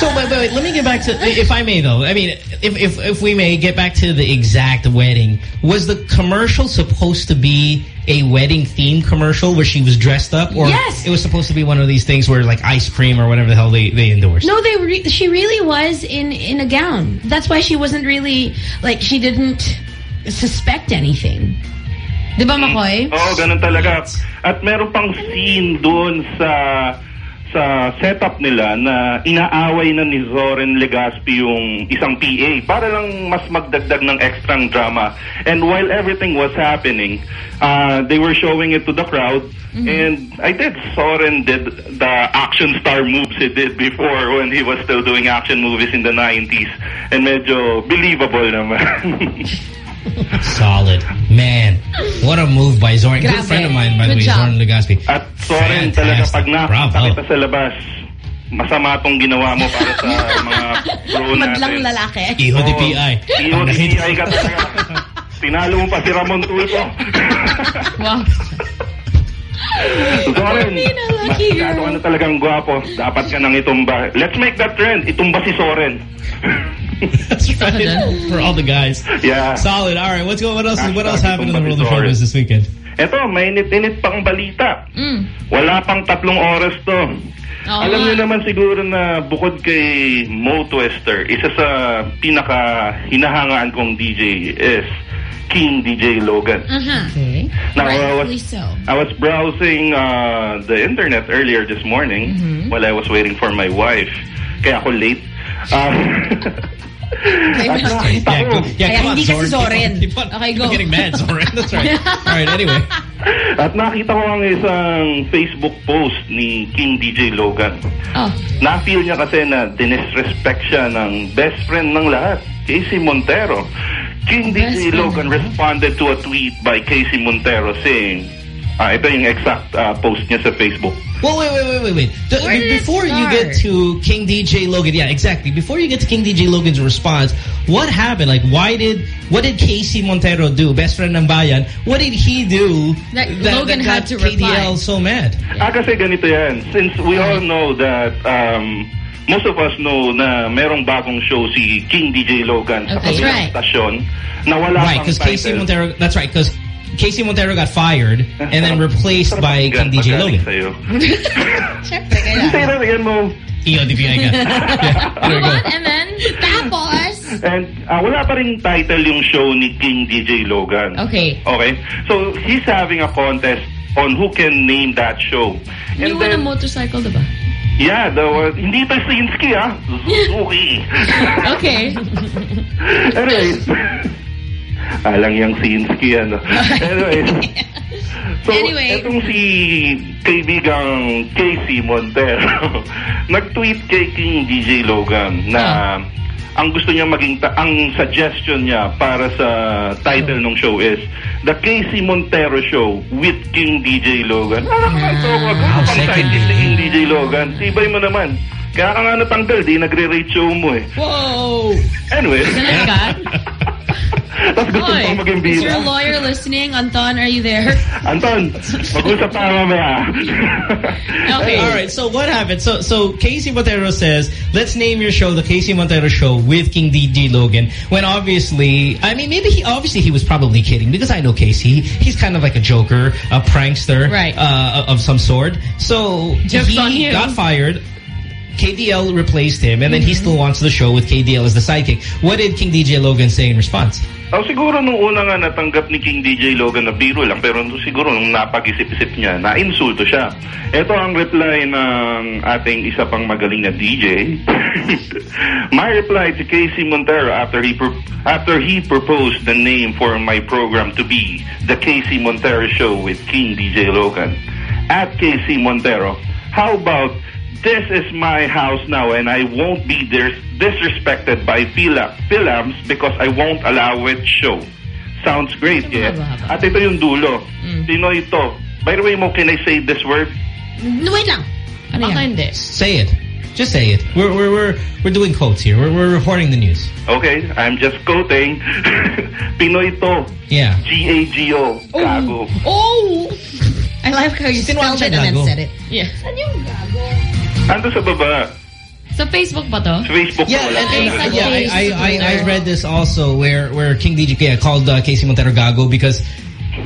So wait, wait, wait, let me get back to, if I may though, I mean, if, if, if we may get back to the exact wedding, was the commercial supposed to be a wedding theme commercial where she was dressed up? Or Yes. it was supposed to be one of these things where like ice cream or whatever the hell they, they endorsed? No, they re she really was in in a gown. That's why she wasn't really like she didn't suspect anything. Diba, Makoy? Oo, ganun talaga. At meron pang scene doon sa sa setup nila na inaaway na ni Zoren Legaspi yung isang PA para lang mas magdagdag ng extrang drama. And while everything was happening, uh, they were showing it to the crowd and I did Zoren did the action star moves he did before when he was still doing action movies in the 90s and medyo believable naman. Solid. Man, what a move by Zoran. Good friend of mine, by the way, job. Zoran Legaspi. At Zoren, talaga pag nakita kita sa labas, masama tong ginawa mo para sa mga bro Madlang natin. lalaki. Iho di PI. Iho di PI ka talaga. Tinalo mo pa si Ramon Tulfo. Wow. Zoren, Mina, lucky masyado ka na talagang gwapo. Dapat ka nang itumba. Let's make that trend. Itumba si Zoren. That's right. For all the guys. yeah. Solid. All right. What's going? What else? What else happened in the world of Sorry. showbiz this weekend? Eto, mainit-init pang balita. Mm. Wala pang tatlong oras to. Oo Alam nga. niyo naman siguro na bukod kay Mo Twister, isa sa pinaka hinahangaan kong DJ is King DJ Logan. Uh-huh. Okay. Now, I was, Rightfully so. I was browsing uh, the internet earlier this morning Mm-hmm. while I was waiting for my wife. Kaya ako late. Um, at nakita Yeah, ko, go, yeah, Kaya come on, hindi kasi Zoran. Zoren. Keep on, keep on, Okay, keep go. on getting mad, Zoran. That's right. All right. Anyway. at nakita ko ang isang Facebook post ni King DJ Logan. Oh. Na-feel niya kasi na dinisrespect siya ng best friend ng lahat, Casey Montero. King DJ Logan responded to a tweet by Casey Montero saying, ah, ito yung exact ah, post niya sa Facebook. Well, wait, wait, wait, wait, wait. The- Where did it before you get to King DJ Logan, yeah, exactly. Before you get to King DJ Logan's response, what happened? Like, why did what did Casey Montero do, best friend ng bayan? What did he do That Logan had got to KDL reply. so mad? Ah, kasi ganito yan. Since we all know that um, most of us know na merong bagong show si King DJ Logan sa Okay. kabilang Right. stasyon na wala Right, pang because Casey. Montero. That's right, because Casey Montero got fired and then replaced by King DJ Logan. Sa'yo. Siyempre, Hindi kailangan. sa'yo yan mo. EODPI nga. Yeah, there we go. on, and then... Tapos, And ah, wala pa rin title yung show ni King DJ Logan. Okay. Okay? So, he's having a contest on who can name that show. You won a motorcycle, diba? Yeah, the, uh, hindi ito Sinski, ah. Suzuki. Okay. anyway, alang yung Sinski, ano. Anyway. So, Anyway. etong si kaibigang Casey Montero, nag-tweet kay King DJ Logan na ang gusto niya maging, ta- ang suggestion niya para sa title ng show is The Casey Montero Show with King DJ Logan. Ah, so, wag mo Wow, pang second title ni name. King DJ Logan. Tibay mo naman. Kaya ka nga natanggal, di nagre-rate show mo eh. Whoa! Anyway. Ka? Tapos gusto Oy, pang maging is bida. your lawyer listening? Anton, are you there? Anton, mag-usap tayo mamaya. Okay. All right. So what happened? So so Casey Montero says, "Let's name your show the Casey Montero Show with King DJ Logan." When obviously, I mean, maybe he obviously he was probably kidding because I know Casey. He's kind of like a joker, a prankster, Right. uh, of some sort. So Joke's he got fired. KDL replaced him, and then he still wants the show with KDL as the sidekick. What did King DJ Logan say in response? Oh, siguro nung una nga natanggap ni King DJ Logan na biro lang, pero nung- siguro nung napag-isip-isip niya, na-insulto siya. Ito ang reply ng ating isa pang magaling na DJ. my reply to Casey Montero after he after he proposed the name for my program to be the Casey Montero Show with King DJ Logan. At Casey Montero, how about this is my house now and I won't be dis disrespected by Phila Philams because I won't allow it show. Sounds great, yeah. At ito yung dulo. Mm. Sino ito? By the way, mo, can I say this word? No, wait lang. Ano Baka yan? hindi. Say it. Just say it. We're we're we're we're doing quotes here. We're we're reporting the news. Okay, I'm just quoting. Pinoy to. Yeah. G-A-G-O. Oh. Gago. Oh! I like how you spelled it and then said it. Yeah. Ando sa baba. Sa Facebook ba to? Sa Facebook Yeah, ko and, and, yeah, I, I, I, I read this also where where King DJ called uh, Casey Montero Gago because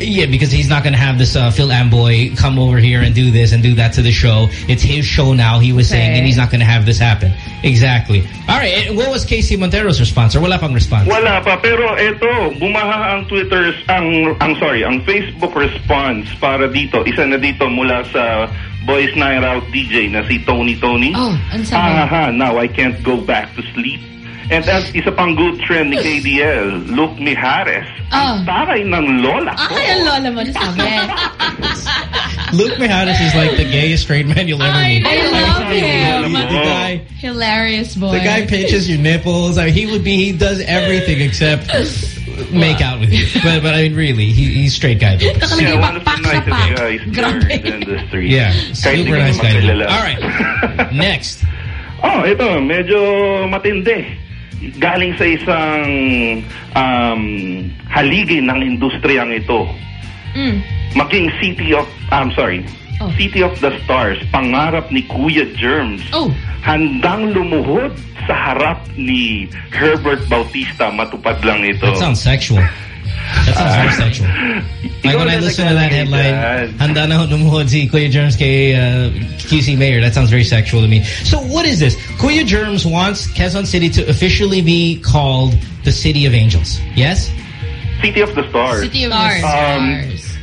yeah because he's not gonna have this uh, Phil Amboy come over here and do this and do that to the show. It's his show now. He was saying, and he's not gonna have this happen. Exactly. All right. What was Casey Montero's response or wala pang response? Wala pa, pero eto, bumaha ang Twitter, ang, ang sorry, ang Facebook response para dito, isa na dito mula sa Boys Night Out DJ na si Tony Toni. Oh, ano sabi? Ah, ha, now I can't go back to sleep. And at isa pang good trend ni KDL, Luke Mejares. Oh. Ang taray ng lola ko. Ay, ang lola mo na sabi. Luke Mejares is like the gayest straight man you'll ever meet. I love him. The guy, Hilarious boy. the guy pinches your nipples. I mean, he would be. He does everything except make out with you. But but I mean, really, he, he's straight guy. Though. Yeah, one of the nicest guys there Grabe. In. Yeah, Kahit super nice guy. All right, next. Oh, ito, medyo matindi. Galing sa isang um, haligi ng industriyang ito. Mm. Maging city of, I'm sorry, City of the Stars, pangarap ni Kuya Germs, Oh. handang lumuhod sa harap ni Herbert Bautista. Matupad lang ito. That sounds sexual. That sounds very sexual. Like when I listen to that headline, handa na ho lumuhod si Kuya Germs kay uh, QC Mayor. That sounds very sexual to me. So what is this? Kuya Germs wants Quezon City to officially be called the City of Angels. Yes? City of the Stars. City of Stars. the Um,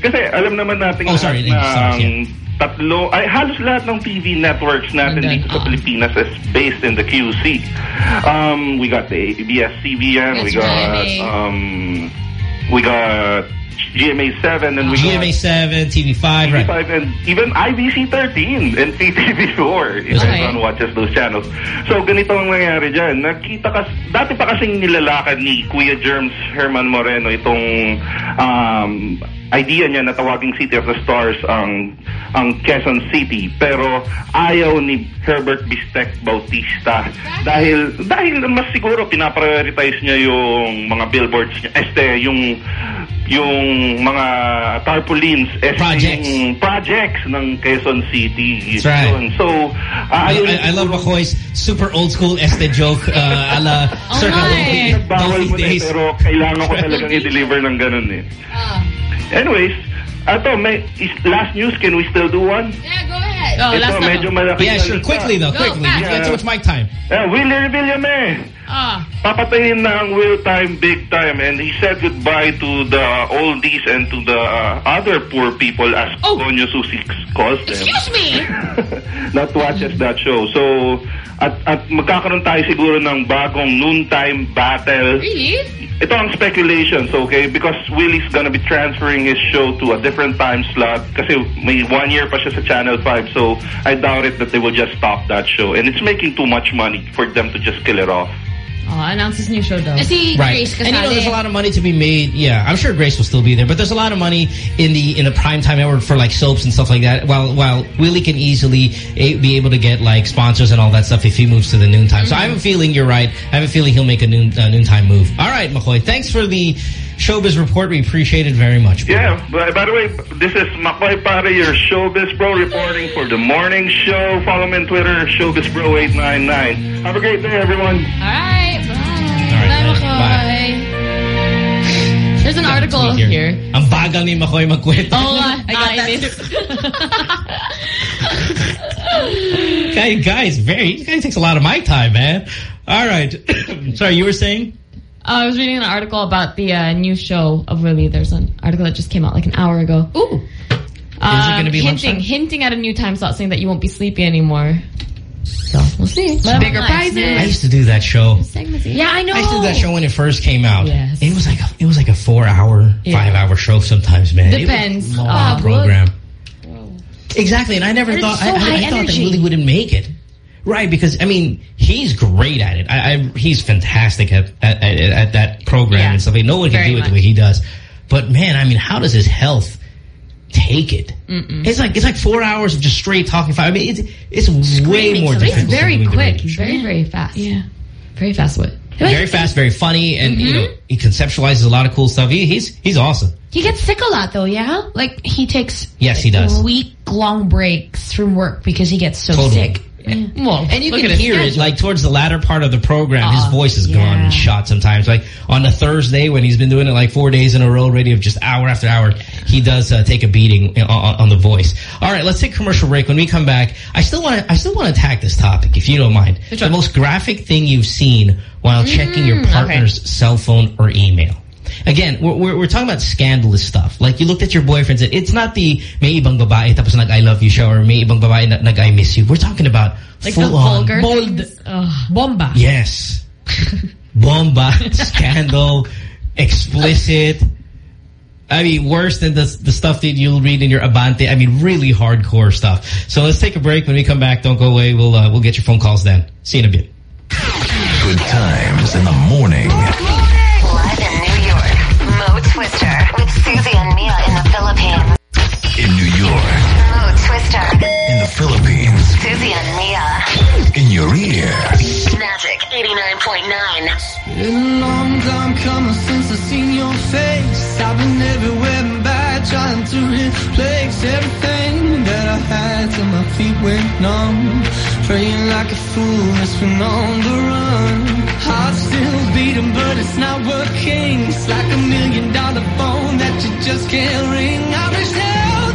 kasi alam naman natin Oh, sorry, na stars, ang tatlo, ay halos lahat ng TV networks natin Nandun, dito sa oo. Pilipinas is based in the QC. Um, we got the ABS-CBN, we got right. um, we got GMA7, and we GMA7, TV5, got right. TV5, and even IBC13 and CTV4 if Okay. everyone watches those channels. So ganito ang nangyari dyan. Nakita kas, dati pa kasing nilalakad ni Kuya Germs German Moreno itong um, idea niya na tawaging City of the Stars ang ang Quezon City pero ayaw ni Herbert Bistek Bautista dahil dahil mas siguro pinaprioritize niya yung mga billboards niya este yung yung mga tarpaulins este Projects. yung projects ng Quezon City That's right. Yun. so I, ayaw I, I love McCoy's super old school este joke uh, ala Oh circa my. Bawal mo na days. pero kailangan ko talagang i-deliver ng ganun eh. Ah. Anyways, ato, may is, last news, can we still do one? Yeah, go ahead. Oh, last na. medyo. Yeah, sure. Quickly though, Go, quickly. fast. You got too much mic time. Uh, Willie Revillame. Ah. Papatayin na ang Wil Time big time and he said goodbye to the oldies and to the uh, other poor people as Oh. Tonyo Susik calls them. Excuse me. Not watches that show. So, at, at magkakaroon tayo siguro ng bagong noontime battle. Really? Ito ang speculations, okay? Because Willie's gonna be transferring his show to a different time slot kasi may one year pa siya sa Channel 5 so I doubt it that they will just stop that show. And it's making too much money for them to just kill it off. Oh, announce his new show though. Kasi Right. Grace And you know, kasali. there's a lot of money to be made. Yeah, I'm sure Grace will still be there, but there's a lot of money in the in the prime time hour for like soaps and stuff like that. While while Willie can easily be able to get like sponsors and all that stuff if he moves to the noontime. So I have a feeling you're right. I have a feeling he'll make a noon uh, noontime move. All right, McCoy. Thanks for the showbiz report. We appreciate it very much. bro. Yeah, by, by the way, this is Makoy Pare, your Showbiz Bro reporting for the morning show. Follow me on Twitter, Showbiz Bro 899 Have a great day, everyone. Alright, bye. All right, Bye, thanks. Makoy. There's an article Here. here. Ang bagal ni McCoy magkwento. Oh, uh, I got that guy, guys, very, this guy takes a lot of my time, man. All right. Sorry, you were saying? I was reading an article about the uh, new show of Willie. There's an article that just came out like an hour ago. Ooh. Um, gonna be hinting, lunchtime? hinting at a new time slot, saying that you won't be sleepy anymore. So we'll see. Bigger prizes. I used to do that show. Yeah, I know. I used to do that show when it first came out. Yes. It was like a, it was like a four hour, Yeah. five hour show sometimes, man. It was Depends. a long Ah, program. Exactly, and I never And thought so I, I, I thought that energy. Willie wouldn't make it. Right, because I mean he's great at it. I, I he's fantastic at at, at, at that program Yeah. and stuff. Like, no one can do it the way he does. But man, I mean, how does his health take it? It's like it's like four hours of just straight talking. I mean, it's it's way more something. difficult. He's very than doing the quick. He's very, very fast. Yeah. Very fast with. very fast, very funny, and you know mm-hmm. he conceptualizes a lot of cool stuff. He, he's he's awesome. He gets sick a lot though, yeah? Like he takes Yes, he does. week long breaks from work because he gets so Totally. sick. Well, And you can hear it like towards the latter part of the program. his Uh, voice is gone and shot sometimes. Like on a Thursday when he's been doing it like four days in a row, of just hour after hour, he does uh, take a beating on, on the voice. All right, let's take a commercial break. When we come back, I still want to I still want to attack this topic if you don't mind. Which the one? most graphic thing you've seen while checking your okay. partner's cell phone or email. Again, we're, we're, we're talking about scandalous stuff. Like, you looked at your boyfriend and said, it's not the may ibang babae tapos nag-I love you show or may ibang babae na nag-I miss you. We're talking about like the full-on bold- things. Bomba. Yes. Bomba, scandal, explicit. I mean, worse than the, the stuff that you'll read in your Abante. I mean, really hardcore stuff. So let's take a break. When we come back, don't go away. We'll uh, we'll get your phone calls then. See you in a bit. Good times in the morning. Twister with Susie and Mia in the Philippines. In New York. Mo Twister, In the Philippines. Susie and Mia. In your ear. Magic 89.9. Been a long time coming since I seen your face. I've been everywhere and back, trying to replace everything that I had till my feet went numb. Praying like a fool that's been on the run. Heart still beating, but it's not working. It's like a million dollar phone that you just can't ring. I'm just hell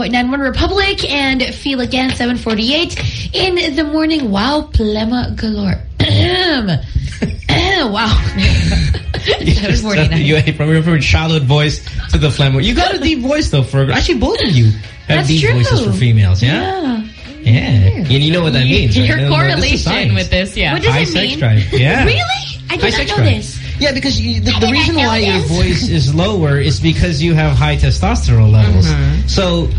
101.91 Republic and feel again 748 in the morning. Wow, plema galore. wow. you went from, from childhood voice to the phlegm. You got a deep voice though for actually both of you have That's deep true. voices for females. Yeah. Yeah. yeah. And you know what that means. Right? Your no, correlation no, this with this, yeah. What does High it mean? sex drive. Yeah. really? I did High not know drive. this. Yeah, because you, the, oh the reason why your voice is lower is because you have high testosterone levels. Mm -hmm. So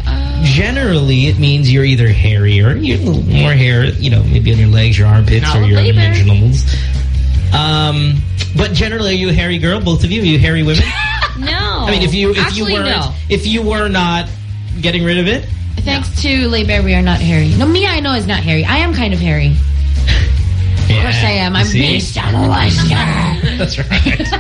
generally, it means you're either hairy or you have a little more hair, you know, maybe on your legs, your armpits, Not or your genitals. Um, but generally, are you a hairy girl? Both of you, are you hairy women? No. I mean, if you if Actually, you were no. if you were not getting rid of it, Thanks to Lay Bare, we are not hairy. No, me, I know is not hairy. I am kind of hairy. Of course I am. I'm based on moisture. That's right.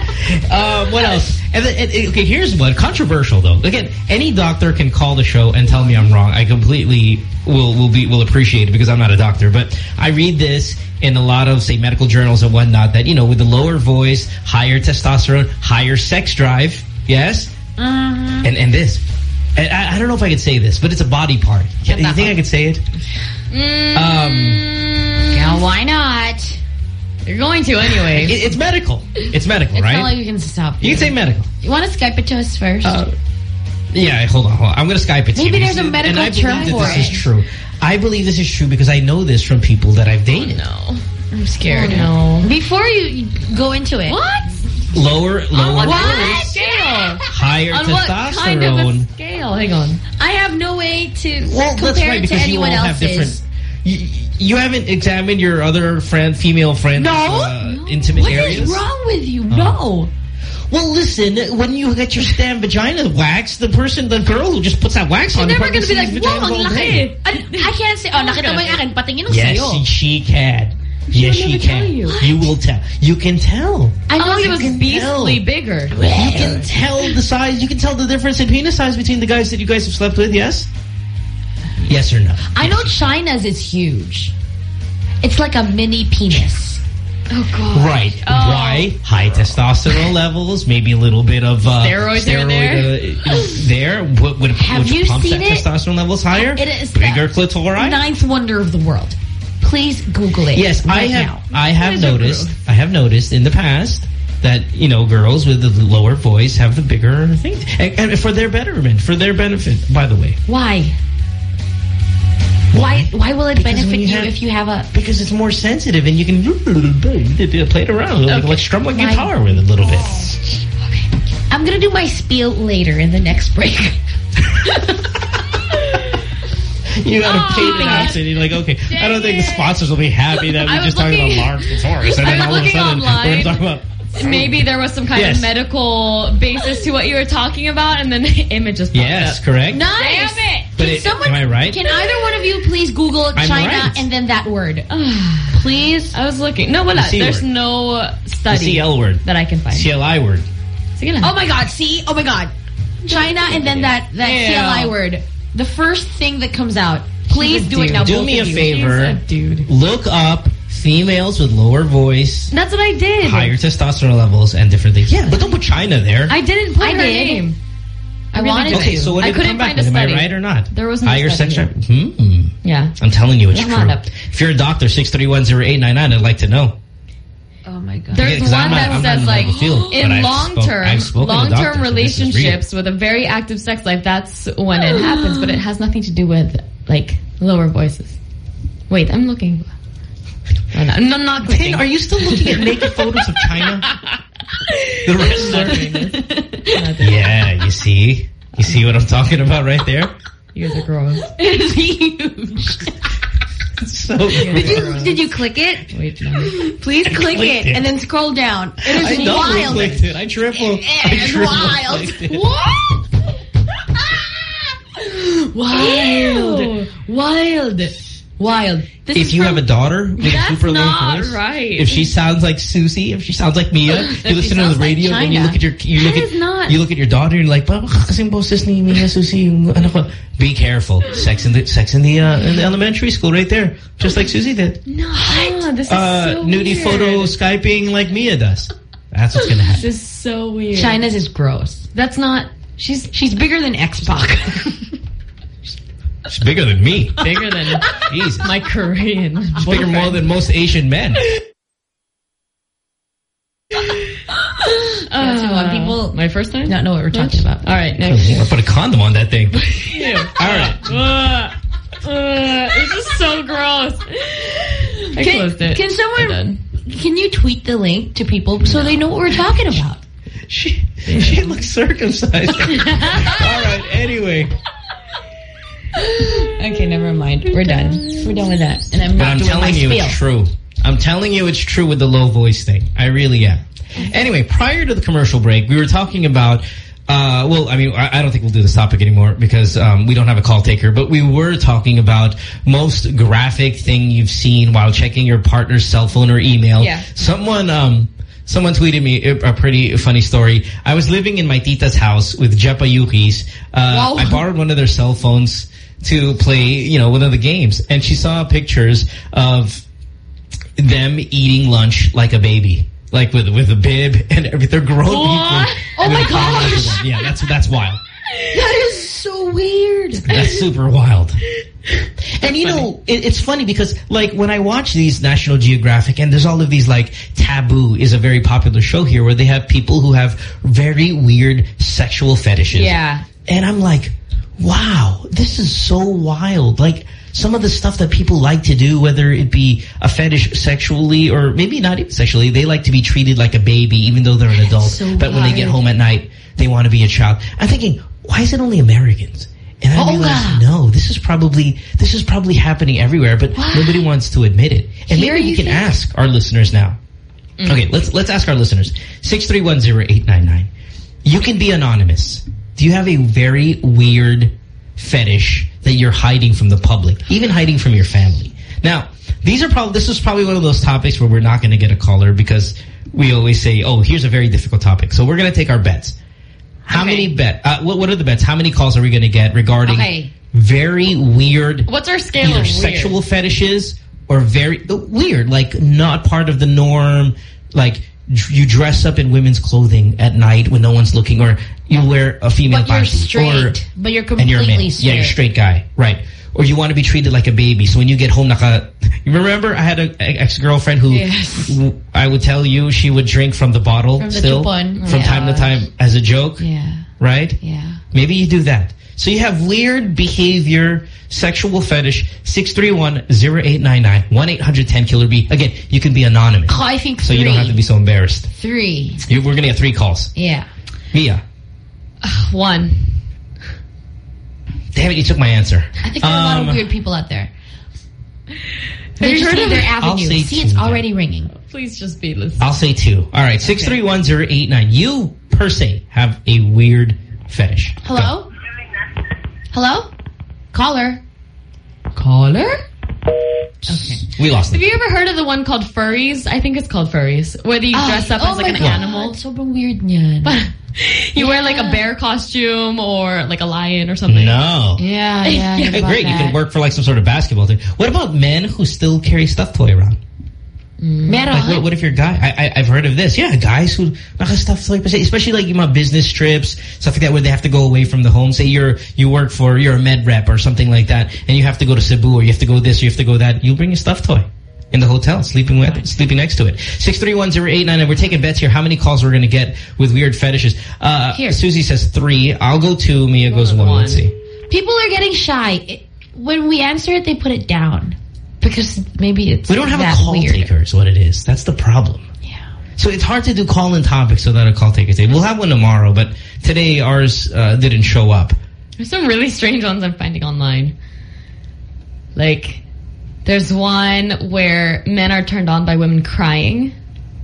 um, what else? And then, and- and- okay, here's one controversial though. Again, any doctor can call the show and tell me I'm wrong. I completely will will be will appreciate it because I'm not a doctor. But I read this in a lot of say medical journals and whatnot that you know with the lower voice, higher testosterone, higher sex drive. Yes, Mm-hmm. and and this. I, I don't know if I could say this, but it's a body part. Can, you think I could say it? Um, Yeah, why not? You're going to anyway. it, it's medical. It's medical, It's right? not like you can stop. you can say medical. You want to Skype it to us first? Uh, yeah, hold on, hold on. I'm going to Skype it to Maybe you. there's a because- medical and I believe term that for this it. is true. I believe this is true because I know this from people that I've dated. no. I'm scared. Oh, no. Before you go into it. What? Lower, lower, What? Scale. higher On what testosterone. kind of a scale? Hang on. I have no way to well, that's compare right it to because you all anyone have different. else's. You, you haven't examined your other friend, female friend, No. uh, intimate What areas. is wrong with you? Oh. No. Well, listen, when you get your stem vagina waxed, the person, the girl who just puts that wax on, You're you never gonna be like, wow, all ang day. laki. I, can't say, oh, nakita mo yung akin, patingin mo Yes, sa'yo. she, she can. Yes, she can. you. will tell. You can tell. I know he you was beastly tell. bigger. You can tell the size. You can tell the difference in penis size between the guys that you guys have slept with. Yes. Yes or no? I know China's is huge. It's like a mini penis. Oh god. Right. Oh. Why? High testosterone levels, maybe a little bit of uh, Steroids here and steroid, uh, there. What would Have which you pumps seen that it? testosterone levels higher? It is bigger the clitori. Ninth wonder of the world. Please Google it. Yes, I have. now. I have noticed. I have noticed in the past that you know girls with the lower voice have the bigger thing, and, and for their betterment, for their benefit. By the way, Why? Why? Why will it Because benefit you have- if you have a? because it's more sensitive and you can play it around, like, Okay. like strum a My- guitar with it a little bit. I'm gonna do my spiel later in the next break. You gotta Oh, pay out, it. and you're like, okay, I don't think the sponsors will be happy that we're just talking about large guitars, and then all of a sudden we're online. about. Maybe there was some kind Yes. of medical basis to what you were talking about, and then the image just popped Yes, up. correct. Nice. Damn it! But Can it- someone? am I right? Can either one of you please Google China right. and then that word, please? I was looking. No, wala. The C There's word. no The study CL word, that I can find. CLI word. Sige. Oh my God! See? Oh my God! China and then that that Yeah. CLI word. The first thing that comes out. Please She's a do it now. Do me a favor. A dude. Look up females with lower voice, That's what I did. higher testosterone levels, and different things. Yeah, but don't put China there. I didn't put I her did. name. I really wanted did. okay, to. so what I did it couldn't come back find a with? Am I right or not? There was no higher study sex. Hmm. Yeah. I'm telling you, it's Look true. that. If you're a doctor, six three one zero eight nine nine. I'd like to know. Oh my God! There's Because one not- that I'm says like field, in long term, I've spoken to long doctors, term so this is relationships with a very active sex life. That's when it happens, but it has nothing to do with like lower voices. Wait, I'm looking. No, I'm not clicking. are you still looking at naked photos of China? the rest are- Yeah, you see? You see what I'm talking about right there? You guys are gross. It's huge. So Did you did you click it? Wait, no. Please click it, it. and then scroll down. It is I wild. clicked it. I triple. I It's triple wild. it. Wild. Wild. Wild. This If you from- have a daughter with a That's super low not voice, right. if she sounds like Susie, if she sounds like Mia, you listen to sounds the like radio and you look at your you look at not- you look at your daughter and you're like, kasing boses ni Mia Susie." yung ano ko." Be careful. Sex in the sex in the uh, in the elementary school right there, just like Susie did. No, this is Uh, so nudie weird. photo skyping like Mia does. That's what's gonna happen. This is so weird. China's is gross. That's not. She's She's bigger than X Pac. She's bigger than me. bigger than Jesus. my Korean. She's bigger more than most Asian men. That's why people My first time. not know what we're talking about. All right, next. I put a condom on that thing. Ew. All right. Uh, uh, this is so gross. I Can, closed it. can someone can you tweet the link to people so they know what we're talking about? She she looks circumcised. All right. Anyway, Okay, never mind. We're done. We're done with that. And I'm but not I'm telling you, spiel. it's true. I'm telling you, it's true with the low voice thing. I really am. Anyway, prior to the commercial break, we were talking about. Uh, well, I mean, I, don't think we'll do this topic anymore because um, we don't have a call taker. But we were talking about most graphic thing you've seen while checking your partner's cell phone or email. Yeah. Someone, um, someone tweeted me a, pretty funny story. I was living in my tita's house with Jepa Yukis. Uh, Wow. I borrowed one of their cell phones to play, you know, one of the games, and she saw pictures of them eating lunch like a baby. Like with with a bib and everything. They're grown What? people. Oh my with a condom gosh. Yeah, that's that's wild. That is so weird. That's super wild. And you know, it, it's funny because like when I watch these National Geographic and there's all of these like Taboo is a very popular show here where they have people who have very weird sexual fetishes. Yeah. And I'm like, wow, this is so wild. Like some of the stuff that people like to do, whether it be a fetish sexually or maybe not even sexually, they like to be treated like a baby even though they're an adult. so but when they get home at night, they want to be a child. I'm thinking, why is it only Americans? And I realized, no, this is probably this is probably happening everywhere, but Wow. nobody wants to admit it. And Here maybe we you can think- ask our listeners now. Mm. Okay, let's let's ask our listeners. Six three one zero eight nine nine. You can be anonymous. Do you have a very weird fetish that you're hiding from the public, even hiding from your family? Now, these are probably this is probably one of those topics where we're not going to get a caller because we always say, "Oh, here's a very difficult topic." So we're going to take our bets. How Okay. many bet? Uh, what, what are the bets? How many calls are we going to get regarding Okay. very weird What's our scale either of weird? sexual fetishes or very weird, like not part of the norm, like you dress up in women's clothing at night when no one's looking, or you wear a female But you're straight. or but you're and you're a man. straight. Yeah, you're a straight guy, right? Or you want to be treated like a baby. So when you get home, naka, you remember I had an ex-girlfriend who Yes. I would tell you she would drink from the bottle From still from Yeah. time to time as a joke, Yeah. Right? Yeah. Maybe you do that. So you have weird behavior, sexual fetish, 631-0899, 1-800-10-KILLER-B. Again, you can be anonymous. Oh, I think So three. you don't have to be so embarrassed. Three. You, we're going to get three calls. Yeah. Mia. One. Damn it, you took my answer. I think there are a lot of Um, weird people out there. They you just heard need of- their I'll avenue. say See, two it's then. already ringing. Please just be listening. I'll say two. All right, 631-0899. You, per se, have a weird fetish. Hello? Hello? Caller? Caller? Okay. We lost Have it. you ever heard of the one called furries? I think it's called furries. Where you ah, dress up oh as like my an God, animal. Sobrang weird niyan. You wear like a bear costume or like a lion or something. No. Yeah, yeah. I heard Hey, about great, you can work for like some sort of basketball thing. What about men who still carry stuffed toy around? Meron. Like, what, what if you're guy? I, I, I've heard of this. Yeah, guys who naka-stuff toy, especially like you know, business trips, stuff like that, where they have to go away from the home. Say you're you work for you're a med rep or something like that, and you have to go to Cebu or you have to go this or you have to go that. You bring a stuffed toy in the hotel, sleeping with, sleeping next to it. Six three one zero eight nine. And we're taking bets here. How many calls we're going to get with weird fetishes? Uh, Here. Susie says three. I'll go two. Mia goes one. one. Let's see. People are getting shy. When we answer it, they put it down. Because maybe it's We don't have that a call weird. taker. Is what it is. That's the problem. Yeah. So it's hard to do call-in topics without a call taker. We'll have one tomorrow, but today ours uh, didn't show up. There's some really strange ones I'm finding online. Like, there's one where men are turned on by women crying.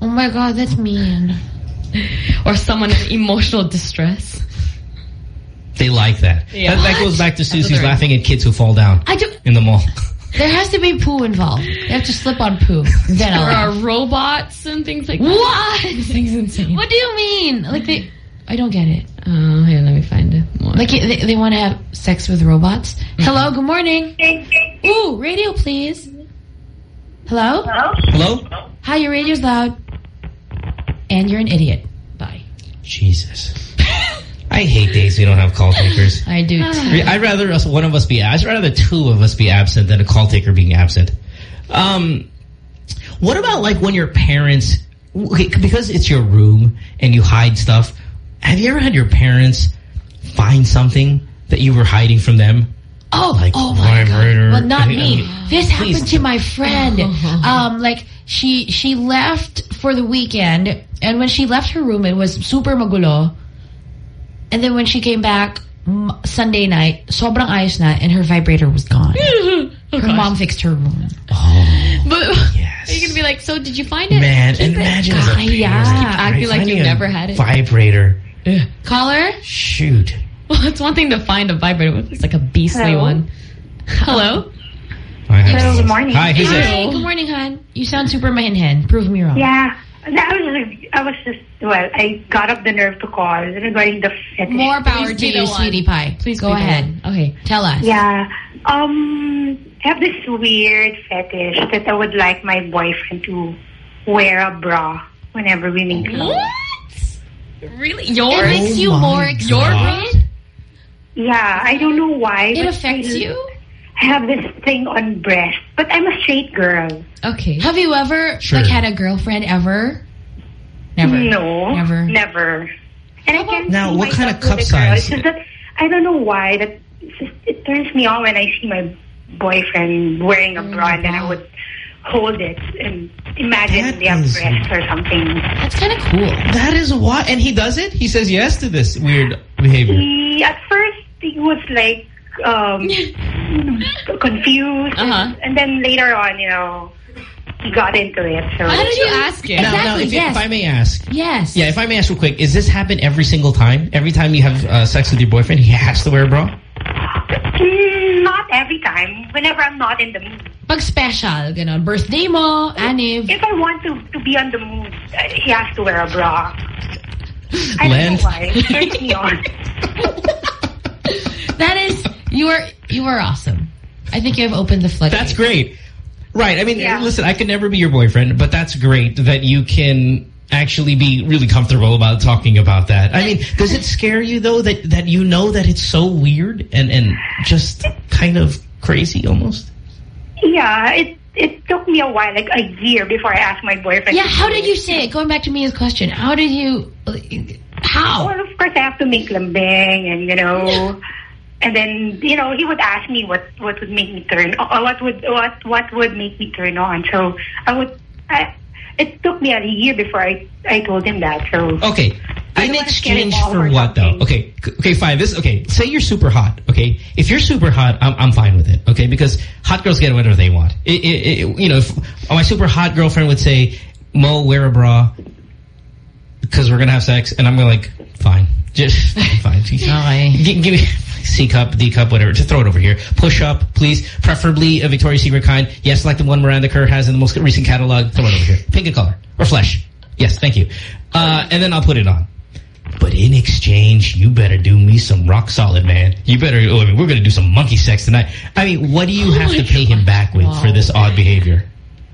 Oh my god, that's mean. Or someone in emotional distress. They like that. Yeah. That, that goes back to Susie's laughing at kids who fall down I do. in the mall. There has to be poo involved. You have to slip on poo. Then There I'll are laugh. robots and things like that. What? Things insane. What do you mean? Like they? I don't get it. Oh, here, let me find it. More. Like they, they want to have sex with robots. Mm-hmm. Hello, good morning. Ooh, radio, please. Hello? Hello. Hello? Hi, your radio's loud. And you're an idiot. Bye. Jesus. I hate days we don't have call takers. I do. too. I'd rather us, one of us be, I'd rather two of us be absent than a call taker being absent. Um, what about like when your parents, because it's your room and you hide stuff, have you ever had your parents find something that you were hiding from them? Oh, Like oh my vibrator. god! Well, not me. This please. happened to my friend. um, like she she left for the weekend, and when she left her room, it was super magulo. And then when she came back Sunday night, sobrang ayos na, and her vibrator was gone. Oh, her mom fixed her room. Oh, But Yes. are you gonna be like, so did you find it? Man, Keep and it. imagine as a Kaya. parent, acting right, like you've never had it. Vibrator. Caller, Shoot. Well, it's one thing to find a vibrator. It's like a beastly Hello? one. Hello? I have Hello, good morning. Hi, who's this? hi, good morning, hon. You sound super mahinhin. Prove me wrong. Yeah, that was I was just well, I got up the nerve to call regarding the fetish. More power Please to you, sweetie pie. Please go ahead. Okay. Tell us. Yeah, um, I have this weird fetish that I would like my boyfriend to wear a bra whenever we make love. Really? It Yours? makes you my more God. excited. Yeah, I don't know why. It affects I, you. I have this thing on breast, but I'm a straight girl. Okay. Have you ever Sure. like had a girlfriend ever? Never. No, Never. never. And I can't Now, see what kind of cup with a girl. size? It's that I don't know why that just, it turns me on when I see my boyfriend wearing a bra, and then I would hold it and imagine That they have is- breasts or something. That's kind of cool. That is why, and he does it. He says yes to this weird behavior. He at first he was like um, confused, Uh-huh. and then later on, you know, he got into it. So How did you ask it? Now, now, Exactly, if, yes. if I may ask, Yes. yeah, if I may ask real quick, is this happen every single time? Every time you have uh, sex with your boyfriend, he has to wear a bra? Mm, not every time. Whenever I'm not in the mood. Pag special, ganon. Birthday mo, aniv. If I want to, to be on the mood, uh, he has to wear a bra. I Len? don't know why. It turns me on. That is, you are, you are awesome. I think you have opened the floodgates. That's great. Right. I mean, Yeah. listen, I could never be your boyfriend, but that's great that you can actually be really comfortable about talking about that. I mean, does it scare you though that that you know that it's so weird and and just kind of crazy almost? Yeah, it it took me a while, like a year before I asked my boyfriend. Yeah, how did you say it? Going back to Mia's question, how did you? How? Well, of course, I have to make lambing, and you know, and then you know, he would ask me what what would make me turn, or what would what what would make me turn on. So I would, I, it took me a year before I I told him that. So Okay. In don't wanna scare exchange for or what though? Okay, okay, fine. This okay. Say you're super hot. Okay, if you're super hot, I'm I'm fine with it. Okay, because hot girls get whatever they want. It, it, it, you know, if my super hot girlfriend would say, "Mo, wear a bra," because we're gonna have sex, and I'm gonna like, fine, just fine. Okay. G- give me C cup, D cup, whatever. Just throw it over here. Push up, please. Preferably a Victoria's Secret kind. Yes, like the one Miranda Kerr has in the most recent catalog. Throw it over here. Pink in color or flesh. Yes, thank you. Uh, and then I'll put it on. But in exchange, you better do me some rock solid, man. You better. Oh, I mean, we're gonna do some monkey sex tonight. I mean, what do you have to pay him back with for this odd behavior?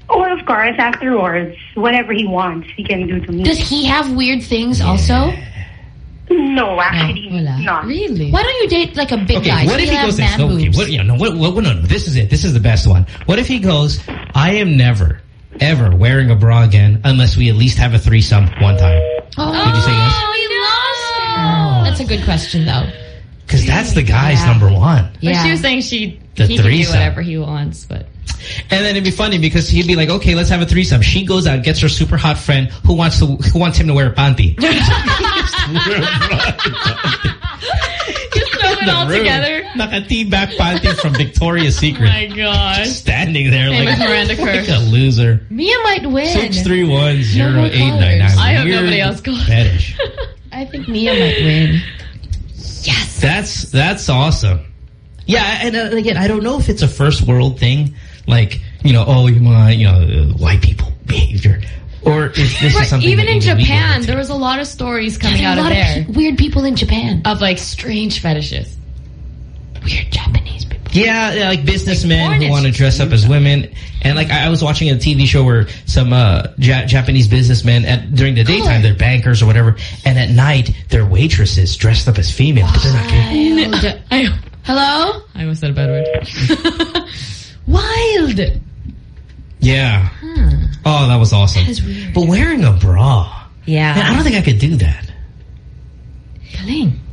Well, of course, afterwards, whatever he wants, he can do to me. Does he have weird things also? No, actually, wala. not. Really? Why don't you date like a big Okay, guy? what if he'll he goes have next? man No, okay, what, yeah, no, what, what, no, no, this is it. This is the best one. What if he goes, I am never, ever wearing a bra again unless we at least have a threesome one time? Oh, Did you say yes? Oh, he lost. That's a good question though. Because that's the guy's Yeah. number one. But Yeah. she was saying she The he can do whatever he wants, but And then it'd be funny because he'd be like, okay, let's have a threesome. She goes out, gets her super hot friend who wants to, who wants him to wear a panty. just throw it all Rude. together. Naka-teabag panty from Victoria's Oh Secret. my gosh. Standing there Same like, as Miranda Kerr. like a loser. Mia might win. Six three one zero No eight nine nine. I have nobody else call. Fetish. I think Mia might win. Yes. That's that's awesome. Yeah, and uh, again, I don't know if it's a first world thing, like you know, oh, you want you know, white people behavior, or if this is something even in maybe we go Japan, there was a lot of stories coming There are out a of lot there of pe- weird people in Japan. of like strange fetishes. Weird Japanese people. Yeah, yeah, like businessmen porn who is want to dress up as women, and like I, I was watching a TV show where some uh, ja Japanese businessmen at during the daytime they're bankers or whatever, and at night they're waitresses dressed up as female. But they're not gay. Wild. I, Hello? I almost said a bad word. Wild. Yeah. Oh, that was awesome. That is weird. But wearing a bra, Yeah. man, I don't think I could do that.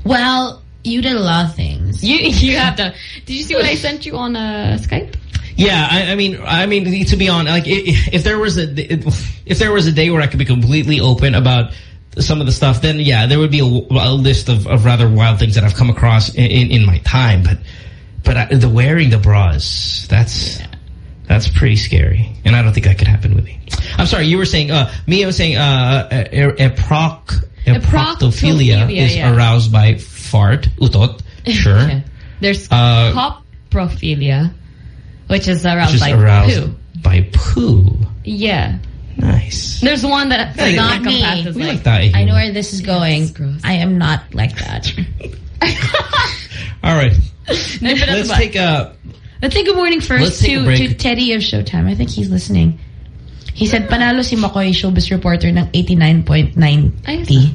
Well, you did a lot of things. You you have to. Did you see what I sent you on uh, Skype? Yeah, I, I mean, I mean, to be honest, like, i- if there was a, if there was a day where I could be completely open about some of the stuff, then yeah, there would be a, a list of, of rather wild things that I've come across in, in, in my time. But, but I, the wearing the bras, that's, that's pretty scary. And I don't think that could happen with me. I'm sorry, you were saying, uh, I was saying, uh, a, a, proc, a proctophilia Proctophilia, is yeah. aroused by fart, utot, sure. Yeah. There's Uh, coprophilia, which is aroused Just by aroused poo. by poo. Yeah. Nice. There's one that Hey, like, not me. encompasses We like, like that. I know where this is going. That's gross. I am not like that. All right. Nip it at the Let's butt. take a. Let's say good morning first to, to Teddy of Showtime. I think he's listening. He said, panalo si McCoy showbiz reporter ng 89.90.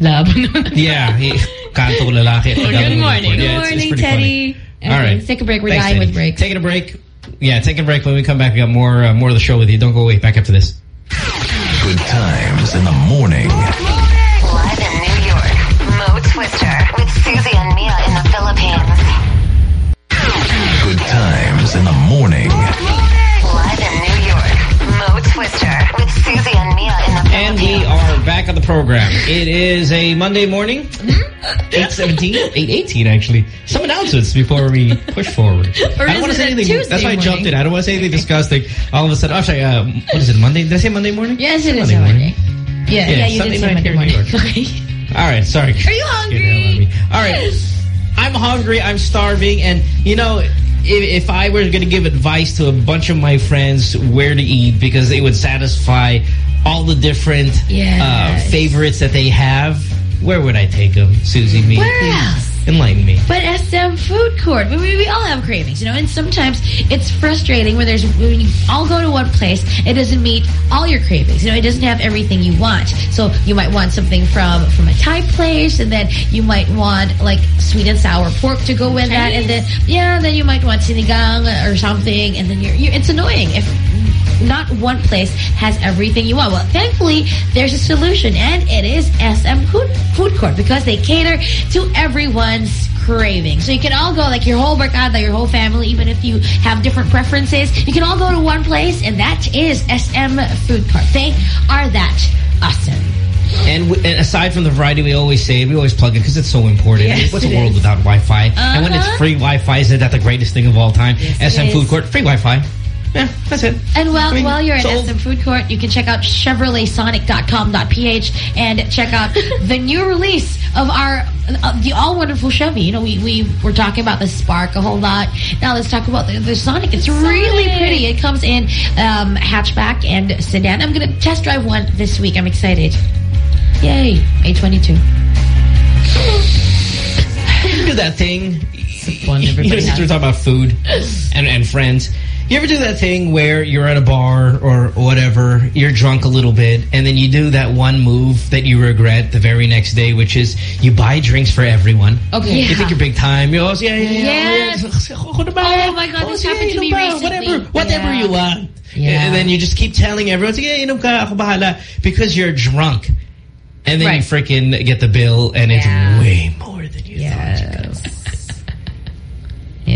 Laban. Yeah, he, kanto ko lalaki. Good morning. Yeah, Good it's- it's morning, pretty Teddy. All right. let's take a break. We're Thanks, dying Teddy. with breaks. Taking a break. Yeah, taking a break. When we come back, we got more uh, more of the show with you. Don't go away. Back after this. Good times in the morning. Live in New York, Mo Twister with Susie and Mia in the Philippines. Good times in the morning. Mo Twister with Susie and Mia in the And we are back on the program. It is a Monday morning. 817? 818, actually. Some announcements before we push forward. Or I don't want to say anything. Tuesday That's why I jumped morning? in. I don't want to say anything disgusting. All of a sudden, actually, uh, what is it, Monday? Did I say Monday morning? Yes, it is Monday morning. Monday. Yeah, Yeah, yeah, you Sunday did say Monday here in New morning. Okay. All right, sorry. Are you hungry? All right. I'm hungry. I'm starving. And, you know, if, if I were going to give advice to a bunch of my friends where to eat because it would satisfy all the different Yes. uh, favorites that they have, where would I take them, Susie? Me? Where else? Enlighten me. But SM Food Court, we, we we all have cravings, you know, and sometimes it's frustrating when there's when you all go to one place, it doesn't meet all your cravings. You know, it doesn't have everything you want. So you might want something from from a Thai place, and then you might want like sweet and sour pork to go with that, and then yeah, then you might want sinigang or something, and then you're, you're it's annoying if not one place has everything you want. Well, thankfully, there's a solution, and it is SM Food, Food Court because they cater to everyone's craving. So you can all go, like your whole barkada, your whole family, even if you have different preferences, you can all go to one place, and that is SM Food Court. They are that awesome. And, w and aside from the variety, we always say, we always plug it because it's so important. Yes, What's a world is. without Wi-Fi? And when it's Uh-huh. free Wi-Fi, isn't that the greatest thing of all time? Yes, SM Food. Court, free Wi-Fi. Yeah, that's it. And while I mean, while you're at sold. SM Food Court, you can check out ChevroletSonic.com.ph and check out the new release of our uh, the all wonderful Chevy. You know, we we were talking about the Spark a whole lot. Now let's talk about the, the Sonic. It's really pretty. It comes in um, hatchback and sedan. I'm gonna test drive one this week. I'm excited. Yay! A22. Do that thing. fun You know, since we're talking about food and, and friends, you ever do that thing where you're at a bar or whatever, you're drunk a little bit, and then you do that one move that you regret the very next day, which is you buy drinks for everyone. Okay. You think you're big time. You always, yeah, yeah, yeah. Yes. Oh, Oh my God, this oh, happened to me recently. Whatever, whatever Yeah. you want. Yeah. And then you just keep telling everyone, yeah, you know, ako bahala, because you're drunk. And then Right. you freaking get the bill, and it's way more than you thought you could.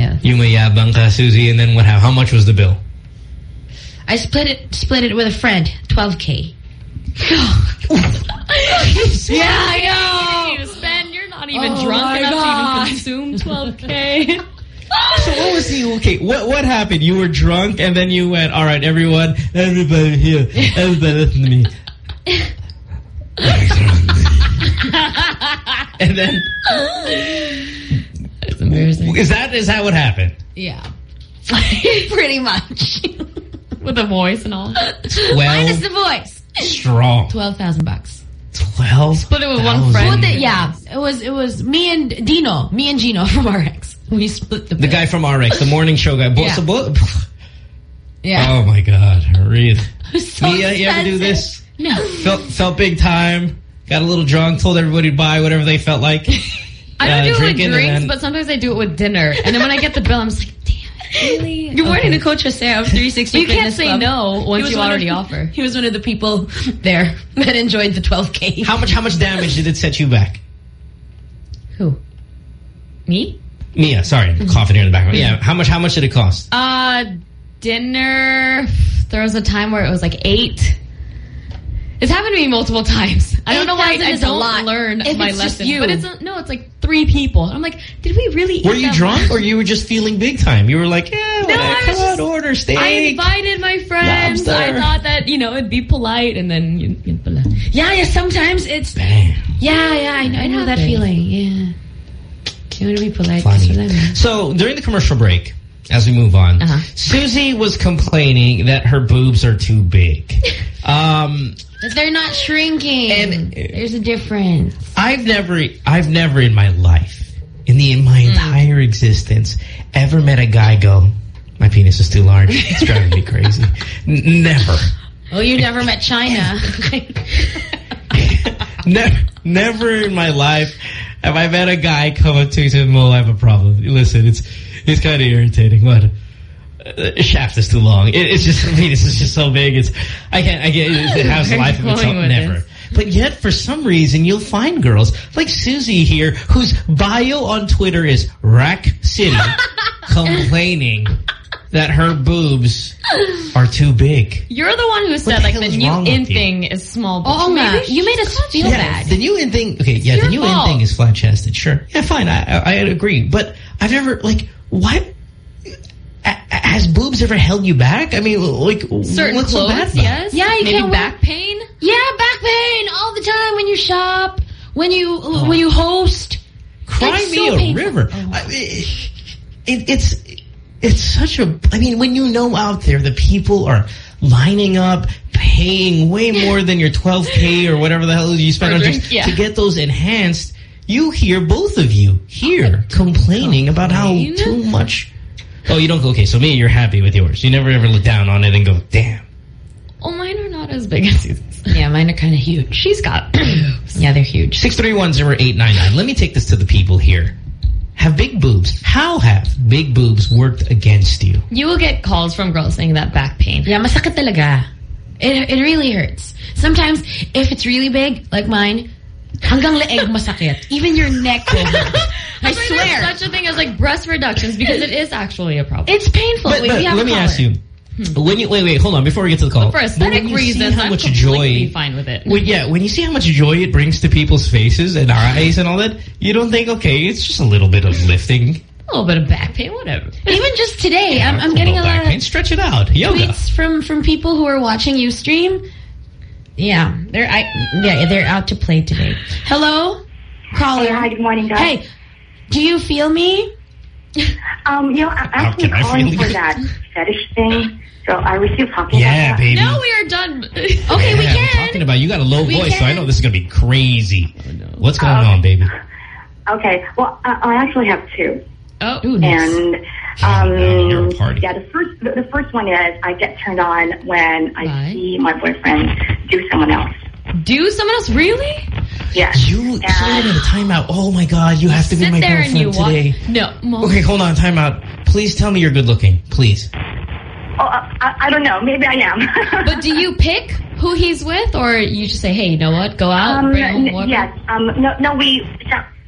Yeah. You mayabang ka, Susie, and then what? How, how much was the bill? I split it split it with a friend. 12k. yeah, I know. You spend, you're not even Oh drunk my enough God. to even consume 12K. So what was the okay? What what happened? You were drunk, and then you went. All right, everyone, everybody here, everybody listen to me. and then It's embarrassing. is that is that what happened? Yeah. Pretty much. With the voice and all. Minus Twelve the voice. strong. 12,000 bucks. Twelve. But it was one friend. Well, the, yeah, it was it was me and Dino, me and Gino from RX. We split the The guy from RX, the morning show guy. Bo- Yeah. so Yeah. Oh my God, really? So Mia, you ever do this? No. Felt felt big time. Got a little drunk. Told everybody to buy whatever they felt like. I don't uh, do it with drinking and drinks, then- but sometimes I do it with dinner. And then when I get the bill, I'm just like, damn it, really? Good morning Okay. to Coach Jose of 360 You can't say Club. no once you one already of, offer. He was one of the people there that enjoyed the 12K. How much how much damage did it set you back? Who? Me? Mia, sorry, I'm coughing here in the background. Yeah, how much how much did it cost? Uh, dinner, there was a time where it was like eight. It's happened to me multiple times. I don't know why I don't lot. learn If my it's just lesson. you. But it's a, no, it's like three people. I'm like, did we really Were you drunk or you were just feeling big time? You were like, yeah, whatever, I was come on, just- order steak. I invited my friends. I thought that, you know, it'd be polite and then you, you Yeah, yeah, sometimes it's... Bam. Yeah, yeah, I know, I know that happens. feeling. Yeah. You want to be polite. Funny. that's what So during the commercial break, as we move on, Uh-huh. Susie was complaining that her boobs are too big. um, But they're not shrinking. And- There's a difference. I've never, I've never in my life, in the in my hmm. entire existence, ever met a guy go, "My penis is too large. It's driving me crazy." N- never. Oh, you never met China. never, never in my life have I met a guy come up to me and say, "Mo, I have a problem." Listen, it's it's kind of irritating. What? Uh, shaft is too long. It, it's just the penis is just so big. It's I can't. I get it, it has a Where life of its own. Never. this? But yet, for some reason, you'll find girls like Susie here, whose bio on Twitter is Rack City, complaining that her boobs are too big. You're the one who the said like hell the new in with you? thing is small. Oh, so nga. maybe you made us feel Yeah, bad. the new in thing. Okay, yeah, the new in thing is flat chested. Sure, yeah, fine. I, I I agree, but I've never like what. A- Has boobs ever held you back? I mean, like certain what's so clothes, bad about yes. Yeah, you maybe can't back wear- pain. Yeah, back pain all the time when you shop, when you when you host. Cry It's me so a painful. river. Oh. I, it, it, it's it's such a. I mean, when you know out there the people are lining up, paying way more than your 12k or whatever the hell you spend For on a drink, drinks yeah. to get those enhanced. you hear both of you here oh complaining about how too much. Oh, you don't go. Okay, so me, you're happy with yours. You never ever look down on it and go, damn. Oh, mine are not as big as yours. Yeah, mine are kind of huge. She's got. Yeah, they're huge. Six three one zero eight nine nine. Let me take this to the people here. Have big boobs. How have big boobs worked against you? You will get calls from girls saying that back pain. Yeah, masakit talaga. It, it really hurts. Sometimes, if it's really big, like mine, hanggang leeg masakit. Even your neck will hurt. I swear. There's such a thing as like breast reductions because it is actually a problem. It's painful. But, Wait, but we have let me caller. ask you. Hmm. When you wait, wait, hold on. Before we get to the call, But for aesthetic when you see reasons, how I'm much joy, fine with it. Well, yeah, when you see how much joy it brings to people's faces and our eyes and all that, you don't think, okay, it's just a little bit of lifting. A little bit of back pain, whatever. Even just today, I'm, I'm Cool, getting no a back lot pain. of Stretch it out. Yoga. tweets from from people who are watching you stream. Yeah, they're I, yeah they're out to play today. Hello, caller. Hey, hi, good morning, guys. Hey, do you feel me? Um, you know, I'm actually calling for you? that fetish thing. So are we still talking Yeah, about that? baby. No, we are done. Okay, we can. We're talking about you got a low We voice, so I know this is gonna be crazy. What's going Um, on, baby? Okay, well, I, I actually have two. Oh, Ooh, nice. And Oh, you're um, a party. yeah, the first the, the first one is I get turned on when I Right. see my boyfriend do someone else. do someone else really? Yes. You And- so wait a timeout. Oh my god, you have to be my there and girlfriend you today. No, Mom. Okay, hold on, timeout. Please tell me you're good looking, please. Oh, uh, I, I don't know. Maybe I am. But do you pick who he's with, or you just say, "Hey, you know what? Go out, Um, bring home n- whatever." yes. Um, no, no, we,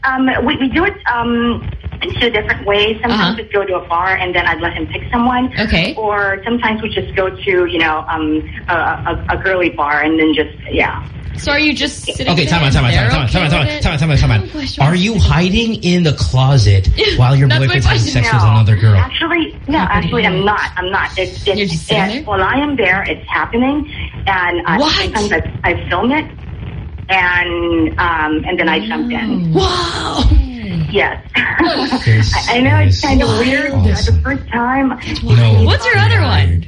um, we, we do it, um, in two different ways. Sometimes Uh-huh. we go to a bar and then I'd let him pick someone. Okay. Or sometimes we just go to, you know, um, a, a, a girly bar and then just, yeah. So are you just sitting Okay, there time out, time out, time out, they're time out, time out, time out, time it? out, time out, time gosh, out. Are you hiding in the closet while your That's my boyfriend's having sex no, with another girl? Actually, no, actually I'm not. I'm not. It's, it's, You're just sitting it's- there? While I am there, it's happening. And uh, What? sometimes I, I film it and, um, and then I jump in. Wow. Yes. I, I know it's kind of weird. Awesome. The first time, No. What's your other one?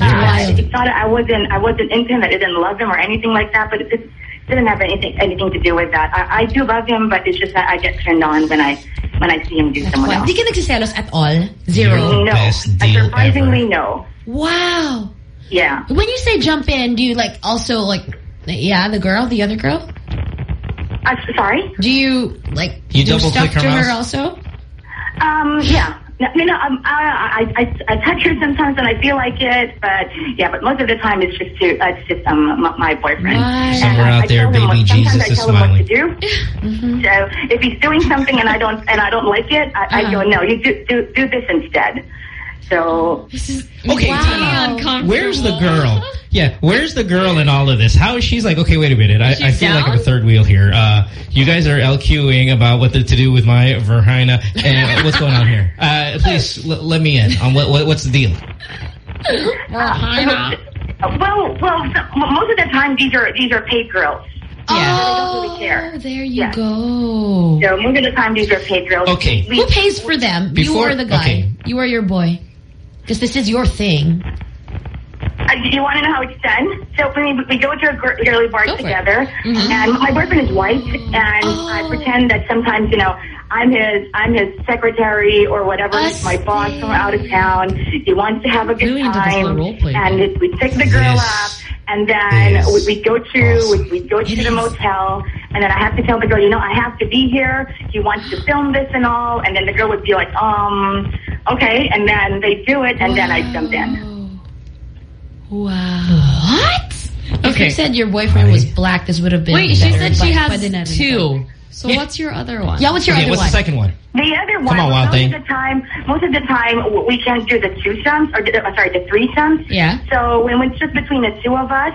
uh, I thought I wasn't, I wasn't into him. I didn't love him or anything like that. But it just didn't have anything, anything to do with that. I, I do love him, but it's just that I get turned on when I, when I see him do someone Wow. else. Di ka nagsiselos at all? Zero. No, Best surprisingly, ever. no. Wow. Yeah. When you say jump in, do you like also like, yeah, the girl, the other girl? Uh, sorry. Do you like You do double stuff click her to her also? Um, yeah. No, no, no um, I, I, I, I touch her sometimes when I feel like it, but yeah, but most of the time it's just to, uh, it's just um, my, my boyfriend. Right. And Somewhere I- out I there, tell him baby what- Jesus sometimes I is tell him what smiling. to do. So if he's doing something and I don't and I don't like it, I, I go no, you do do do this instead. So Okay, Wow. time Where's the girl? Yeah, where's the girl in all of this? How is she's like, okay, wait a minute. I, I feel like I'm a third wheel here. Uh, you guys are LQing about what the, to do with my vagina. And what's going on here? Uh, please l- let me in on what, what what's the deal. uh, well, well, so, most of the time these are these are paid girls. Yeah. don't really care. Oh, there you Yeah. go. So most of the time these are paid girls. Okay. We- Who pays for them? Before- you are the guy? okay. You are your boy? Because this is your thing. Uh, you want to know how it's done? So we, we go to a gir- girly bar Go for it. together, and my boyfriend is white, and I Oh. pretend that sometimes you know I'm his I'm his secretary or whatever, I my boss from out of town. He wants to have a good Really time, and it, we pick the girl This up, and then we, we go to awesome. we, we go to It the is. motel, and then I have to tell the girl, you know, I have to be here. He wants to film this and all, and then the girl would be like, um, okay, and then they do it, and then I jump in. Wow. What? Okay. If you said your boyfriend was black, this would have been Wait, she said she has pwede na rin two. So Yeah. what's your other one? Yeah, what's your Okay, other what's one? the second one? The other one, Come on, Wild most Thing. of the time, most of the time we can't do the twosomes or the, sorry, the threesomes. Yeah. So when it's just between the two of us,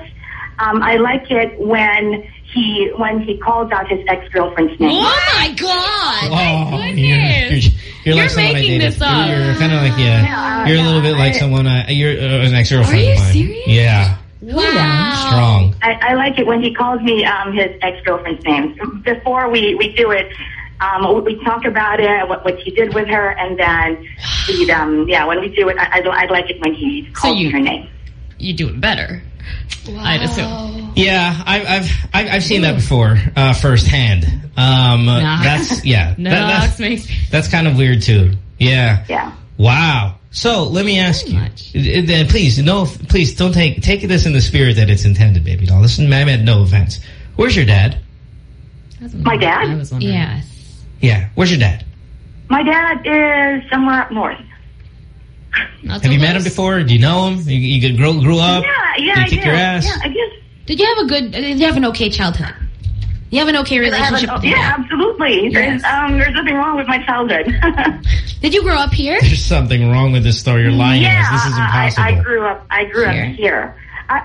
um, I like it when he when he calls out his ex girlfriend's name. Oh my god! Oh, goodness. You're, you're, you're like someone I making dated. this up. You're, you're kind of like yeah. Yeah, you're a little bit like I- someone. Uh, you're uh, an ex-girlfriend Are you of mine. serious? Yeah, Wow. strong. I, I like it when he calls me um, his ex girlfriend's name. Before we we do it. Um, we we talk about it, what, what he did with her, and then we, um, yeah, when we do it, I, I'd, I'd like it when he calls you- her name. You do it better. I'd assume. Yeah, I, I've I've I've seen that before uh, firsthand. Um, That's yeah. No, that- that's, makes me. that's kind of weird too. Yeah. Yeah. Wow. So let me ask you, Uh, then please, no, please don't take take this in the spirit that it's intended, baby doll. Listen, I meant no offense. Where's your dad? My dad? I was wondering. Yes. Yeah, where's your dad? My dad is somewhere up north. Not Have so you met him before? Do you know him? You, you grew, grew up? yeah, yeah, Did I he kick do. your ass? Yeah, I guess. Did you have a good? Did you have an okay childhood? You have an okay relationship. an- with your yeah, dad? absolutely. There's um, there's nothing wrong with my childhood. Did you grow up here? There's something wrong with this story. You're lying to yeah, us. This is I- impossible. I, I grew up. I grew Here. up here. I,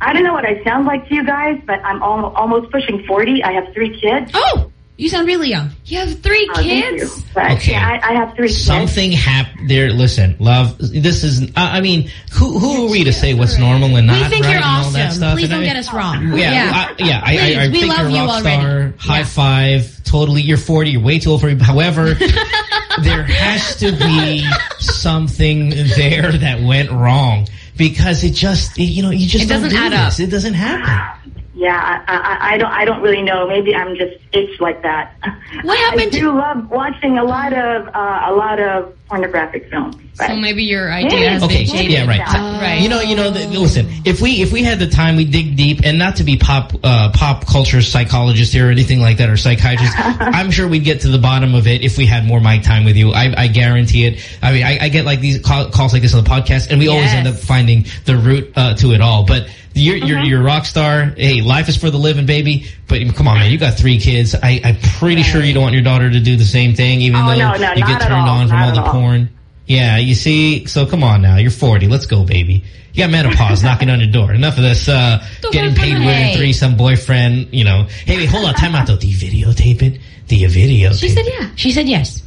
I I don't know what I sound like to you guys, but I'm al almost pushing forty. I have three kids. Oh, you sound really young. You have three Oh, thank you. kids? But Okay. yeah, I, I have three kids. Something happened there. Listen, love. This is. I I mean, who who are we to say what's normal and not? we think right, you're all that awesome. Please And don't mean- get us wrong. Yeah, I, yeah. I, Please, I, I we think love you're a you already. star. High Yeah. five. Totally, you're 40. You're way too old for me. However, there has to be something there that went wrong because it just, you know, you just It don't doesn't do add up. It doesn't happen. Yeah, I, I, I don't I don't really know. Maybe I'm just itched like that. What happened I to- do love watching a lot of uh, a lot of pornographic films. But So maybe your idea Yeah. has Okay, been yeah, right. right. You know, you know. The, listen, if we if we had the time, we dig deep, and not to be pop uh, pop culture psychologist here or anything like that, or psychiatrist. I'm sure we'd get to the bottom of it if we had more mic time with you. I, I guarantee it. I mean, I, I get like these call, calls like this on the podcast, and we always end up finding the root uh, to it all. But you're you're you're a rock star. Hey, life is for the living, baby. But come on, man, you got three kids. I, I'm pretty sure you don't want your daughter to do the same thing, even Oh, though no, no, you get turned on from not all the at all. Porn. Yeah, you see, so come on now. You're 40. Let's go, baby. You got menopause knocking on your door. Enough of this uh, getting paid with three, some boyfriend, you know. Hey, wait, hold on. Time out, though. Do you videotape it? Do you videotape She said yeah. She said yes.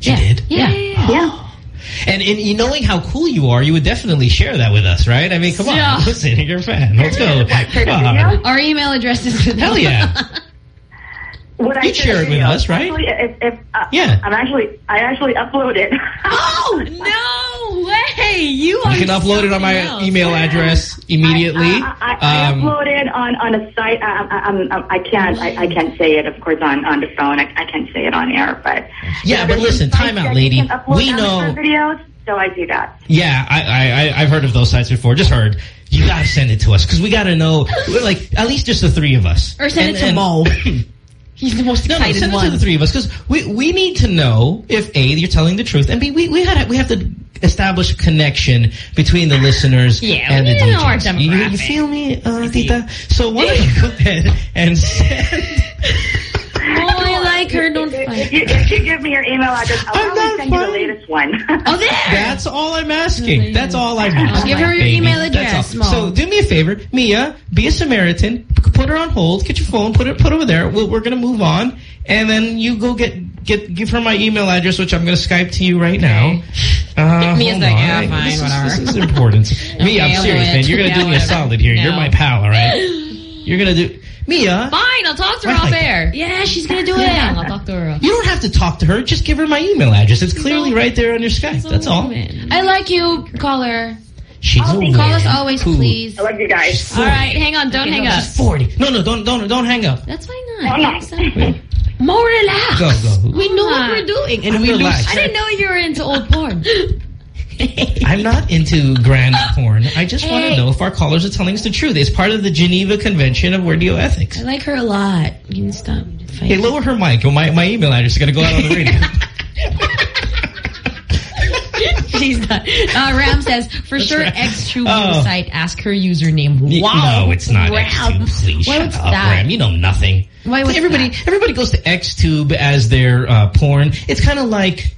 She yeah. did? Yeah. yeah. And, and you knowing how cool you are, you would definitely share that with us, right? I mean, come on. Yeah. Listen, you're a fan. Let's go. take a Come on. video? Our email address is Hell yeah. Would I You'd share share it with us, right? Actually, if, if, uh, Yeah. I'm actually I actually upload it. Oh No way! You You are can upload it on my else. email address immediately. I, I, I Um, uploaded on on a site. I, I, I'm- I'm- can't I, I can't say it, of course, on on the phone. I, I can't say it on air, but Yeah, but listen, sites time out, lady. You can upload We know- videos, so I do that. Yeah, I, I, I- I've heard of those sites before. Just heard. You gotta send it to us because we gotta know. We're like at least just the three of us. Or send And- it to and- Mo. He's the most No, no, excited send it to the three of us because we we need to know if a you're telling the truth and b we we had we have to establish a connection between the listeners Yeah, and we the need to know our DJs. You, you feel me, uh, Tita? So why don't you go ahead and send? Oh, I like her. Don't If you, if you give me your email address, I'll I'm probably not send you the latest one. Oh, there. That's all I'm asking. That's all I'm asking. I'll give her your baby. email address, all. So do me a favor, Mia, be a Samaritan, put her on hold, get your phone, put it put over there. We'll, we're gonna move on, and then you go get get give her my email address, which I'm gonna Skype to you right now. Uh, Mia's hold like, yeah, fine, this whatever. Is, this is important. Mia, I'm serious, man. You're gonna Yeah, do me a solid here. You're my pal, all right? You're gonna do Mia. Uh? Fine, I'll talk to her Right off air. Yeah, she's gonna do Yeah, it. I'll talk to her. You don't have to talk to her. Just give her my email address. It's clearly right there on your Skype. That's all. I like you, caller. She's a Oh, Call us always, who- please. I love you guys. All right, hang on, don't hang up. She's 40. No, no, don't, don't, don't hang up. That's why not. no. More relax. Go, go. We know what we're doing, and I'm we lose. relaxed. I didn't know you were into old porn. I'm not into grand porn. I just want to know if our callers are telling us the truth. It's part of the Geneva Convention of Radio Ethics. I like her a lot. You can stop fighting. Hey, lower her mic. My, my email address is going to go out on the radio. She's not. Uh, Ram says, for sure, Xtube Oh. site. Ask her username. Wow. No, it's not Ram. Xtube. Please Why shut up, that? Ram. You know nothing. Why was everybody that? everybody goes to Xtube as their uh, porn. It's kind of like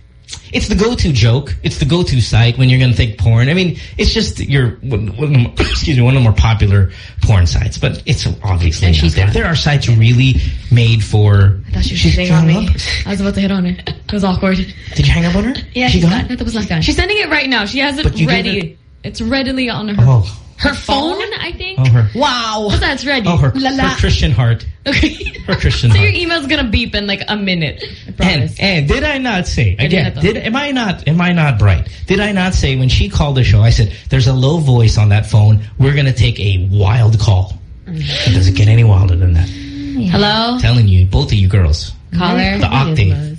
it's the go-to joke. It's the go-to site when you're going to think porn. I mean, it's just your one one of the more- excuse me one of the more popular porn sites, but it's obviously And not she's there. There are sites really made for. I thought she was She's hitting on me. up? I was about to hit on her. It was awkward. Did you hang up on her? Yeah, she she's gone. That was not gone. She's sending it right now. She has it ready. It's readily on her. Oh, Her phone? I think. Oh, her. Wow. Basta it's ready. Oh, her, Lala. her Christian heart. Okay. Her Christian so heart. your email's gonna beep in like a minute. I And, promise. and did I not say again? Did am I not am I not bright? Did I not say when she called the show? I said there's a low voice on that phone. We're gonna take a wild call. Mm-hmm. It doesn't get any wilder than that. Hello? telling you, both of you girls, Caller? the octave,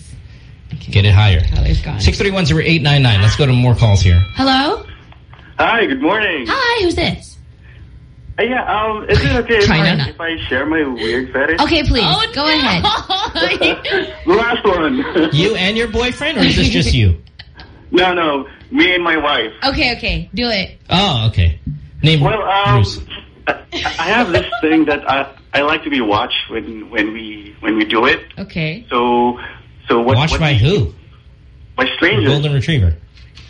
get it higher. Caller's gone. Six three one zero eight nine nine. Let's go to more calls here. Hello? Hi, good morning. Hi, who's this? Uh, yeah, um, is it okay if I, if I share my weird fetish? Okay, please. Oh, Go ahead. the last one. You and your boyfriend, or is this just you? no, no, me and my wife. Okay, okay. Do it. Oh, okay. Name Well, um, Bruce. I, I have this thing that I I like to be watched when when we when we do it. Okay. So so what? Watched what by we- who? By strangers. Golden Retriever.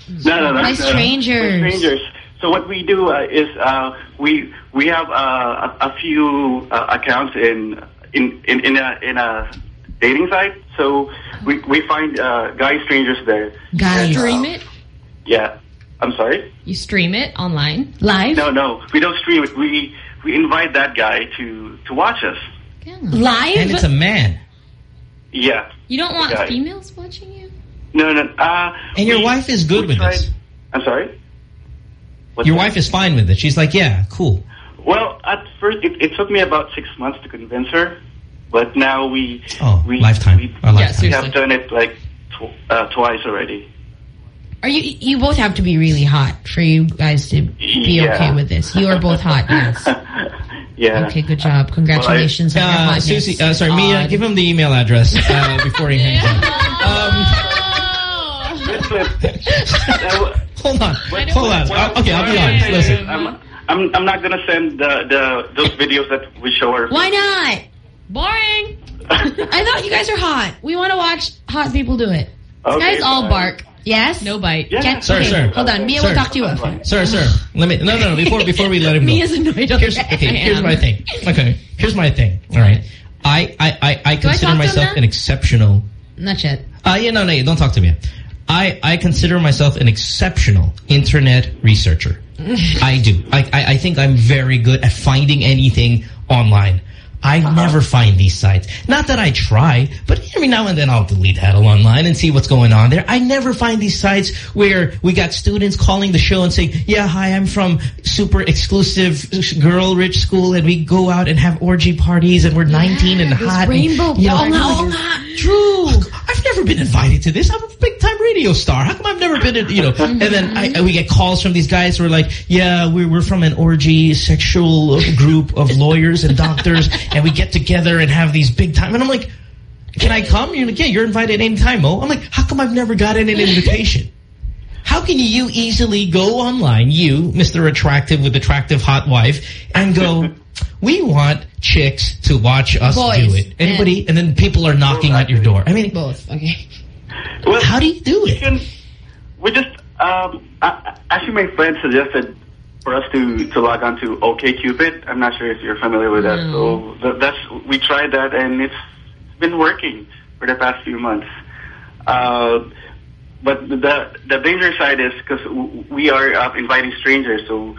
No, no, no. By no. strangers. By strangers. So what we do uh, is uh, we we have uh, a, a few uh, accounts in in in in a, in a dating site. So we we find uh, guy strangers there. Guys. Stream it. Yeah. I'm sorry. You stream it online. Live? No, no, we don't stream it. We we invite that guy to to watch us. Live? And it's a man. Yeah. You don't want females watching you? No, no. Uh, And your we- wife is good with tried- this. I'm sorry. What's Your that? wife is fine with it. She's like, yeah, cool. Well, at first it, it took me about six months to convince her, but now we Oh, we, lifetime. we, A lifetime. we have done it like tw uh, twice already. Are you you both have to be really hot for you guys to be Yeah. okay with this. You are both hot, yes. yeah. Okay, good job. Congratulations on your Uh, hotness. Susie, uh, sorry, Mia, give him the email address uh, before he hangs up. Hold on. Hold on. well, Uh, okay, I'll be honest. Listen. I'm, I'm I'm not gonna send the, the those videos that we show her. Why not? Boring. I thought you guys are hot. We want to watch hot people do it. Okay, Guys all bark. Yes? No bite. Yeah. Can- Sir, okay, sir. Hold on. Mia Sir. will talk to you after. Sir, sir, let me, no, no, no, before, before we let him go. Mia's annoyed Here's, okay, here's my thing. Okay, here's my thing. All right. I, I, I, I Do I consider talk to him myself an exceptional Not yet. Uh, yeah, no, no, don't talk to me. I, I consider myself an exceptional internet researcher. I do. I, I, I think I'm very good at finding anything online. I uh-huh. never find these sites. Not that I try, but every now and then I'll delete Huddle online and see what's going on there. I never find these sites where we got students calling the show and saying, yeah, hi, I'm from super exclusive girl rich school and we go out and have orgy parties and we're 19 and hot. and, rainbow you know, parties. oh, nga, true. I've never been invited to this. I'm a big time radio star. How come I've never been, in, you know? And then I, we get calls from these guys who are like, yeah, we're, we're from an orgy sexual group of lawyers and doctors and we get together and have these big time. And I'm like, can I come? You're like, yeah, you're invited anytime, Mo. I'm like, how come I've never gotten an invitation? How can you easily go online, you, Mr. Attractive with attractive hot wife, and go, we want chicks to watch us Boys. do it. Anybody? And then people are knocking at your door. I mean, Both. Okay. Well, how do you do we it? we just um I, actually my friend suggested for us to to log on to OKCupid. I'm not sure if you're familiar with that. So th that's we tried that and it's been working for the past few months. Uh, but the the dangerous side is because we are uh, inviting strangers, so.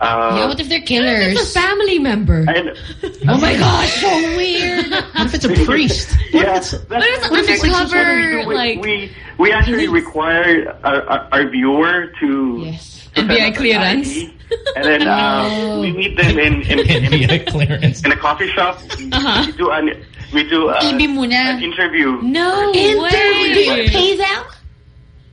Uh, yeah, what if they're killers? It's a family member. and, oh my gosh, so weird. What if it's a priest? yeah, What if it's- What if it's what if it's- undercover, what we like- we we actually require our, our, our viewer to yes. to FBI send us an clearance. ID, and then uh, we meet them in in, in, NBA clearance. in a coffee shop. We, Uh-huh. we do an we do uh, Ibi muna. an interview. No Interview. Do you way. pay them?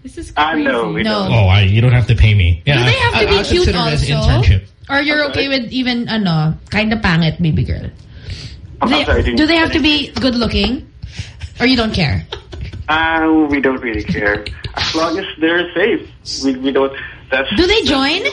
This is I crazy. know. We No. don't. Oh, I, you don't have to pay me. Yeah, Do they have to I- be I'll cute consider it as also? internship. Or you're okay with even, ano, kind of pangit baby girl? I'm They- sorry, do they have to be good looking? Or you don't care? Uh, we don't really care as long as they're safe. We we don't. That's. Do they join?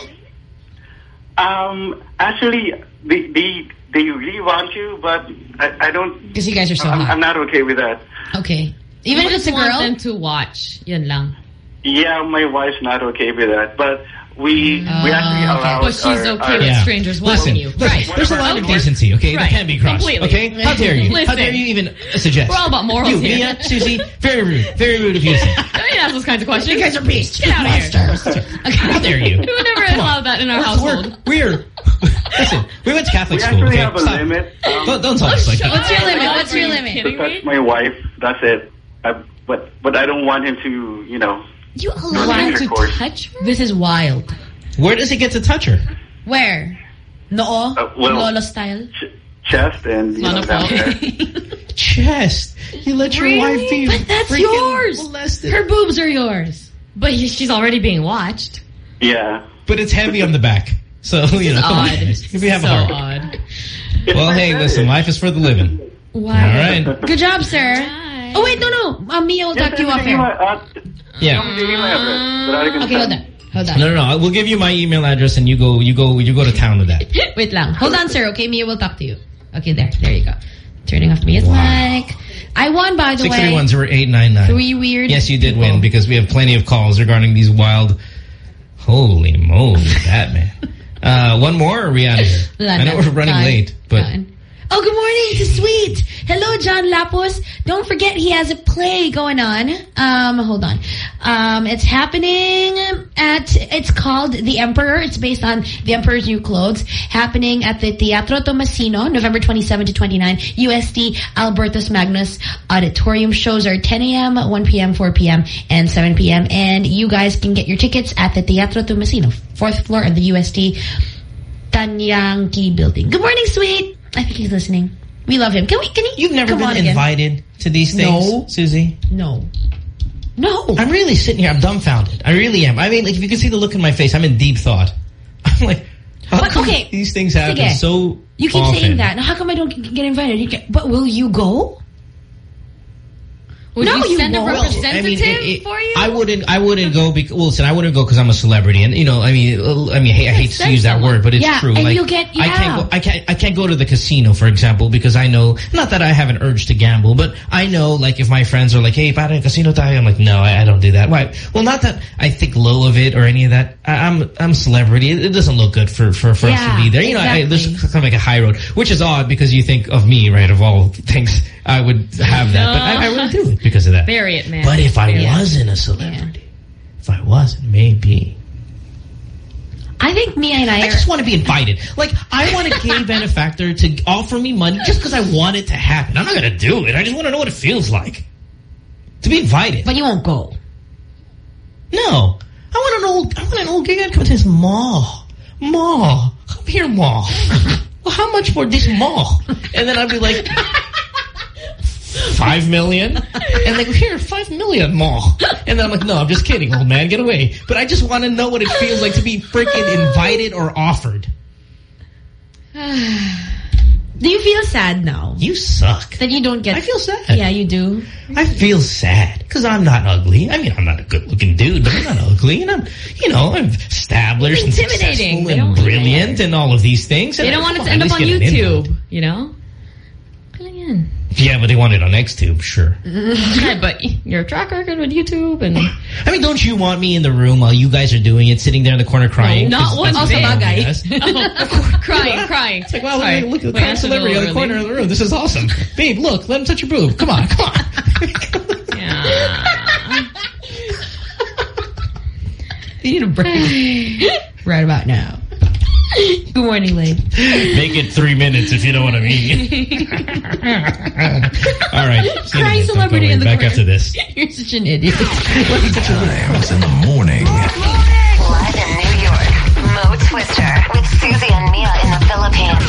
Um, actually, they they they really want to, but I, I don't. Because you guys are so I'm, hot. I'm not okay with that. Okay. Even if it's a just want girl? them to watch. Yun lang. Yeah, my wife's not okay with that. But we we actually allowed. But she's our, okay our, with Yeah. strangers Listen, watching you. listen, right. there's a line of decency, okay? Right. That can't be crossed, Completely. okay? How dare you? How dare you even suggest? We're all about morals you, here. Mia, Susie, very rude. Very rude of you to say. Don't ask those kinds of questions. You guys are beasts. Get out of here. How dare you? We would never allow that in our household. We're, listen, we went to Catholic We school, actually okay? have a Stop. limit. Um, Don't, don't talk like that. What's your limit? God, What's are your limit? kidding me? my wife. That's it. I, but but I don't want him to, you know, You do allow him to intercourse. touch her? This is wild. Where does he get to touch her? Where? Noo? Uh, well- Lolo style? ch- chest and you know, down there. Chest. You let your Really? wife be But that's yours. molested. Her boobs are yours. But he- she's already being watched. Yeah. But it's heavy on the back. So, you know, come on, Odd. guys. If you have so a heart. odd. Well, hey, listen, life is for the living. Wow. All right. Good job, sir. Hi. Oh, wait, no, no. Uh, Mia will talk to you off Give me my, air. uh, Yeah. give me my address, but I can Okay, hold on. Hold on. No, no, no. We'll give you my email address and you go, you go, you go to town with that. Wait lang. Hold on, sir. Okay, Mia will talk to you. Okay, there. There you go. Turning off Mia's Wow. mic. I won, by the Six way. three one zero eight nine nine. Three weird Yes, you did people. win because we have plenty of calls regarding these wild. Holy moly, Batman! Uh, one more, or are we out of here? I know we're running Done. late, but Done. Oh, good morning to Sweet. Hello, John Lapus. Don't forget he has a play going on. Um, hold on. Um, it's happening at, it's called The Emperor. It's based on The Emperor's New Clothes. Happening at the Teatro Tomasino, November 27 to 29, UST Albertus Magnus Auditorium. Shows are 10 a.m., 1 p.m., 4 p.m., and 7 p.m. And you guys can get your tickets at the Teatro Tomasino, fourth floor of the UST Tanyanki building. Good morning, sweet. I think he's listening. We love him. Can we? Can he? you've never been on again? invited to these things, No. Susie. No. No. I'm really sitting here. I'm dumbfounded. I really am. I mean, like, if you can see the look in my face, I'm in deep thought. I'm like, how But, come okay, these things happen sige. so you keep often? saying that. Now, how come I don't get invited? But will you go? Would No, you you send a representative I mean, it- it- for you? I wouldn't. I wouldn't go. Because, well, listen, I wouldn't go because I'm a celebrity, and you know, I mean, I mean, hey, I hate to use that someone. word, but it's Yeah, true. and like, you'll get- I can't go. I can't. I can't go to the casino, for example, because I know not that I have an urge to gamble, but I know, like, if my friends are like, "Hey, para casino tayo," I'm like, "No, I, I don't do that." Why? Well, not that I think low of it or any of that. I, I'm I'm celebrity. It, it doesn't look good for for, for us to be there. You know, I, there's kind of like a high road, which is odd because you think of me, right? Of all things, I would have that, but I, I wouldn't do it because of that. Bury it, man. But if I Bury wasn't a celebrity, if I wasn't, maybe. I think me and I, I just want to be invited. Like, I want a gay benefactor to offer me money just because I want it to happen. I'm not going to do it. I just want to know what it feels like to be invited. but you won't go. no. I want an old, I want an old gay guy to come to this mall. Mall. Come here, mall. well, how much for this mall? And then I'd be like, five million? And like, here, five million more. And then I'm like, no, I'm just kidding, old man, get away. But I just want to know what it feels like to be freaking invited or offered. Do you feel sad now You suck. that you don't get? I feel sad. Yeah, you do. I feel sad because I'm not ugly. I mean, I'm not a good-looking dude, but I'm not ugly, and I'm, you know, I'm established and Intimidating. successful and brilliant and all of these things. They And don't come want it to end up on get an invite. YouTube, you know? In. Yeah, but they want it on XTube, sure. Yeah, but your track record with YouTube and... I mean, don't you want me in the room while you guys are doing it, sitting there in the corner crying? not 'Cause one what Bagay. everyone. Oh, crying, crying. It's like, wow, Sorry. look, look at the Wait, crying answered celebrity on the corner of the room. This is awesome. Babe, look, let him touch your boob. Come on, come on. Yeah. You need a break right about now. Good morning, lady. Make it three minutes if you know what I mean. All right. see you Crying. Don't celebrity go away. in the Back corner. after this. You're such an idiot. Times in the morning. Live in New York, Mo Twister with Susie and Mia in the Philippines.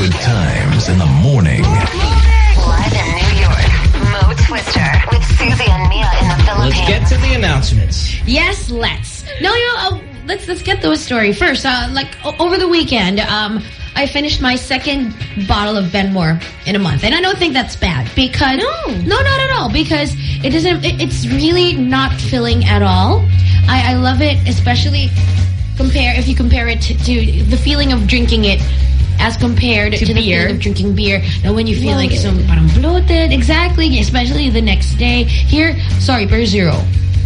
Good times in the morning. Live in New York, Mo Twister with Susie and Mia in the Philippines. Let's get to the announcements. Yes, let's. No, you uh, let's let's get those story first. Uh, like o- over the weekend, um, I finished my second bottle of Benmore in a month, and I don't think that's bad because No. no, not at all. Because it doesn't. It, it's really not filling at all. I, I love it, especially compare if you compare it to, to the feeling of drinking it. As compared to, the beer. feeling of drinking beer, now when you feel like some parang bloated, exactly, especially the next day. Here, sorry, per zero.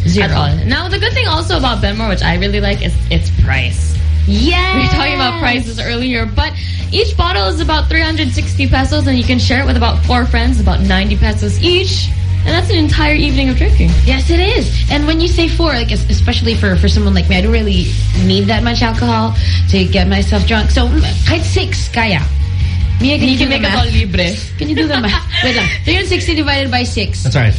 Zero. Now, the good thing also about Benmore, which I really like, is its price. Yeah. We were talking about prices earlier, but each bottle is about 360 pesos, and you can share it with about four friends, about 90 pesos each. And that's an entire evening of drinking. Yes, it is. And when you say four, like especially for for someone like me, I don't really need that much alcohol to get myself drunk. So mm, kahit six, kaya. Mia, can you, You do can the make it math? all libre. Can you do the math? Wait lang. 360 divided by six. That's all right.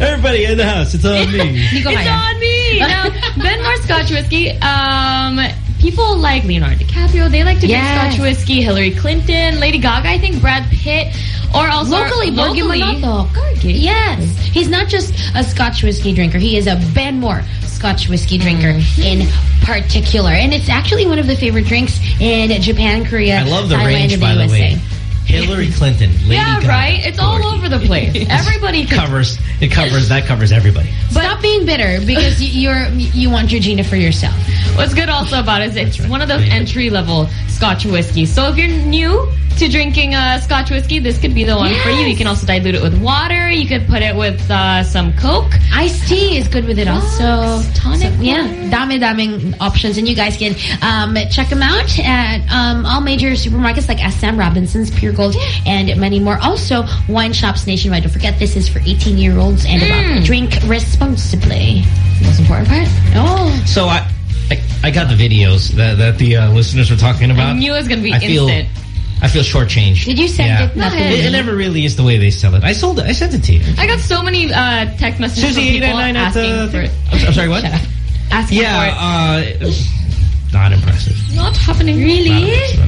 Everybody in the house, it's on me. Hindi ko It's kaya. on me! Now, Benmore Scotch Whiskey, um, people like Leonardo DiCaprio, they like to drink Yes. Scotch Whiskey, Hillary Clinton, Lady Gaga, I think Brad Pitt, or also Locally, Borgie locally, Yes. He's not just a Scotch whiskey drinker. He is a Benmore Scotch whiskey drinker Mm-hmm. in particular. And it's actually one of the favorite drinks in Japan, Korea, I love the Thailand, range, and the by the USA. way. Hillary Clinton, Lady Yeah, Gaga, right? It's all over the place. Everybody can covers it covers that covers everybody. Stop being bitter because you're you want Georgina for yourself. What's good also about it is it's one of the entry level Scotch whiskey. So if you're new to drinking uh, Scotch whiskey, this could be the one for you. You can also dilute it with water. You could put it with uh, some Coke. Iced tea is good with it also. tonic So, yeah, water. dami daming options, and you guys can um, check them out at um, all major supermarkets like SM Robinson's, Pure Gold, and many more. Also, wine shops nationwide. Don't forget, this is for 18 year olds and above. Drink responsibly. Most important part. Oh, So I, I, I got the videos that that the uh, listeners were talking about. I knew it was going to be I feel, instant. I feel shortchanged. did you send Yeah. it? Nothing. It, it never really is the way they sell it. I sold it. I sent it to you. I got so many uh, text messages from Susie people 899 at asking the. for it. I'm, I'm sorry, what? Shut up. Asking for Yeah, it. uh, not impressive. Not happening. Not Really? impressive.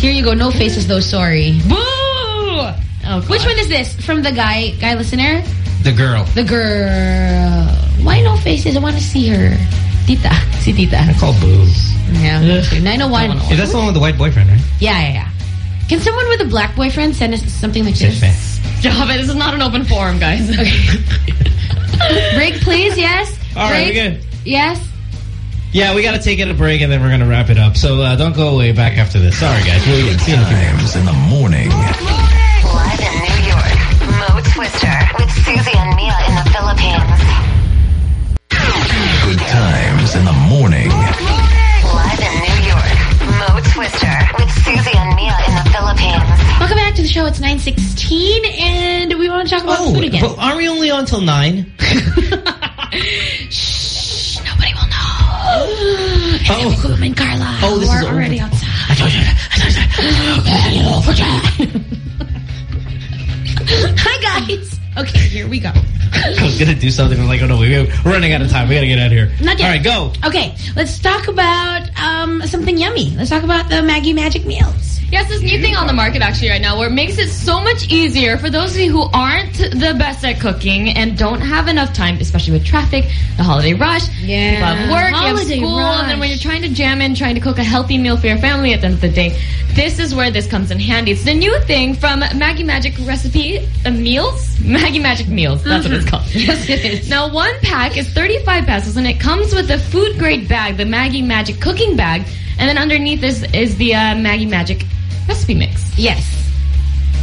Here you go. No faces though. Sorry. Boo! Oh, Which one is this? From the guy, guy listener? The girl. The girl. Why no faces? I want to see her. Tita. Si Tita. I call Boo. Yeah. 901. Is that the one with the white boyfriend, right? Yeah, yeah, yeah. Can someone with a black boyfriend send us something like this? man. Stop it. This is not an open forum, guys. Break, please. Yes. All right, Break. we good. Yes. Yeah, we got to take it a break and then we're going to wrap it up. So uh, don't go away back after this. Sorry, guys. We'll see you in a few minutes. Times in the morning. Live in New York, Mo Twister with Susie and Mia in the Philippines. Good times in the morning. Live in New York, Mo Twister with Susie and Mia in the Philippines. Welcome back to the show. It's 916 and we want to talk about Oh, food again. but aren't we only on till 9? Oh. Boom and Carla. Oh, this We're is over. already outside. I told you. I told you. Hi, guys. Okay, here we go. I was going to do something. I'm like, oh, no, we, we're running out of time. We got to get out of here. Not yet. All right, go. Okay, let's talk about um, something yummy. Let's talk about the Maggi Magic Meals. Yes, this new thing on the market actually right now where it makes it so much easier for those of you who aren't the best at cooking and don't have enough time, especially with traffic, the holiday rush, Yeah. you have work, you Holiday have school, and then when you're trying to jam in, trying to cook a healthy meal for your family at the end of the day, this is where this comes in handy. It's the new thing from Maggi Magic Recipe uh, Meals? Maggi Magic Meals, that's what it's called. Yes, it is. Now, one pack is 35 pesos, and it comes with a food-grade bag, the Maggi Magic cooking bag, and then underneath is, is the uh, Maggi Magic recipe mix. Yes.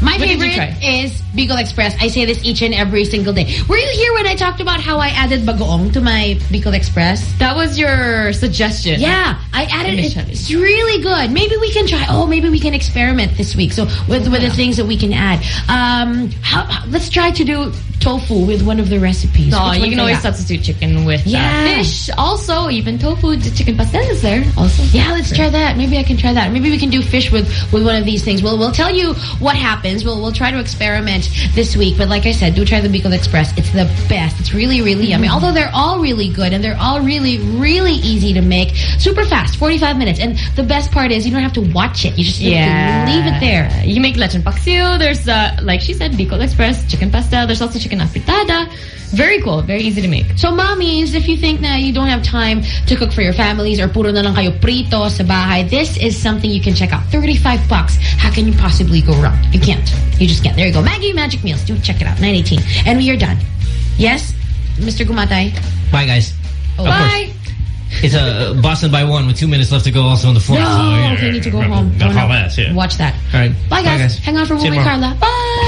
My What favorite is Bicol Express. I say this each and every single day. Were you here when I talked about how I added bagoong to my Bicol Express? That was your suggestion. Yeah, I added it. It's really good. Maybe we can try. Oh, maybe we can experiment this week. So with with the things that we can add. Um, how, how- let's try to do tofu with one of the recipes. No, you can always substitute chicken with uh, fish. Also, even tofu, the chicken pastel is there. Also, Yeah, let's try that. Maybe I can try that. Maybe we can do fish with with one of these things. We'll we'll tell you what happens. We'll we'll try to experiment this week. But like I said, do try the Bicol Express. It's the best. It's really really yummy. Although they're all really good and they're all really really easy to make. Super fast, 45 minutes. And the best part is you don't have to watch it. You just to leave it there. You make lechon paksiw. There's, uh, like she said, Bicol Express, chicken pastel. There's also chicken afritada. Very cool. Very easy to make. So mommies, if you think that you don't have time to cook for your families or puro na lang kayo prito sa bahay, this is something you can check out. 35 bucks. How can you possibly go wrong? You can't. You just can't. There you go. Maggi Magic Meals. Do check it out. 918. And we are done. Yes? Mr. Gumatay? Bye, guys. Oh. Bye! It's uh, Boston by one with two minutes left to go also on the floor. No, so, yeah, okay, need to go home. Got Don't all know. that, yeah. Watch that. All right. Bye, guys. Hang on for See you Movie tomorrow. Carla. Bye!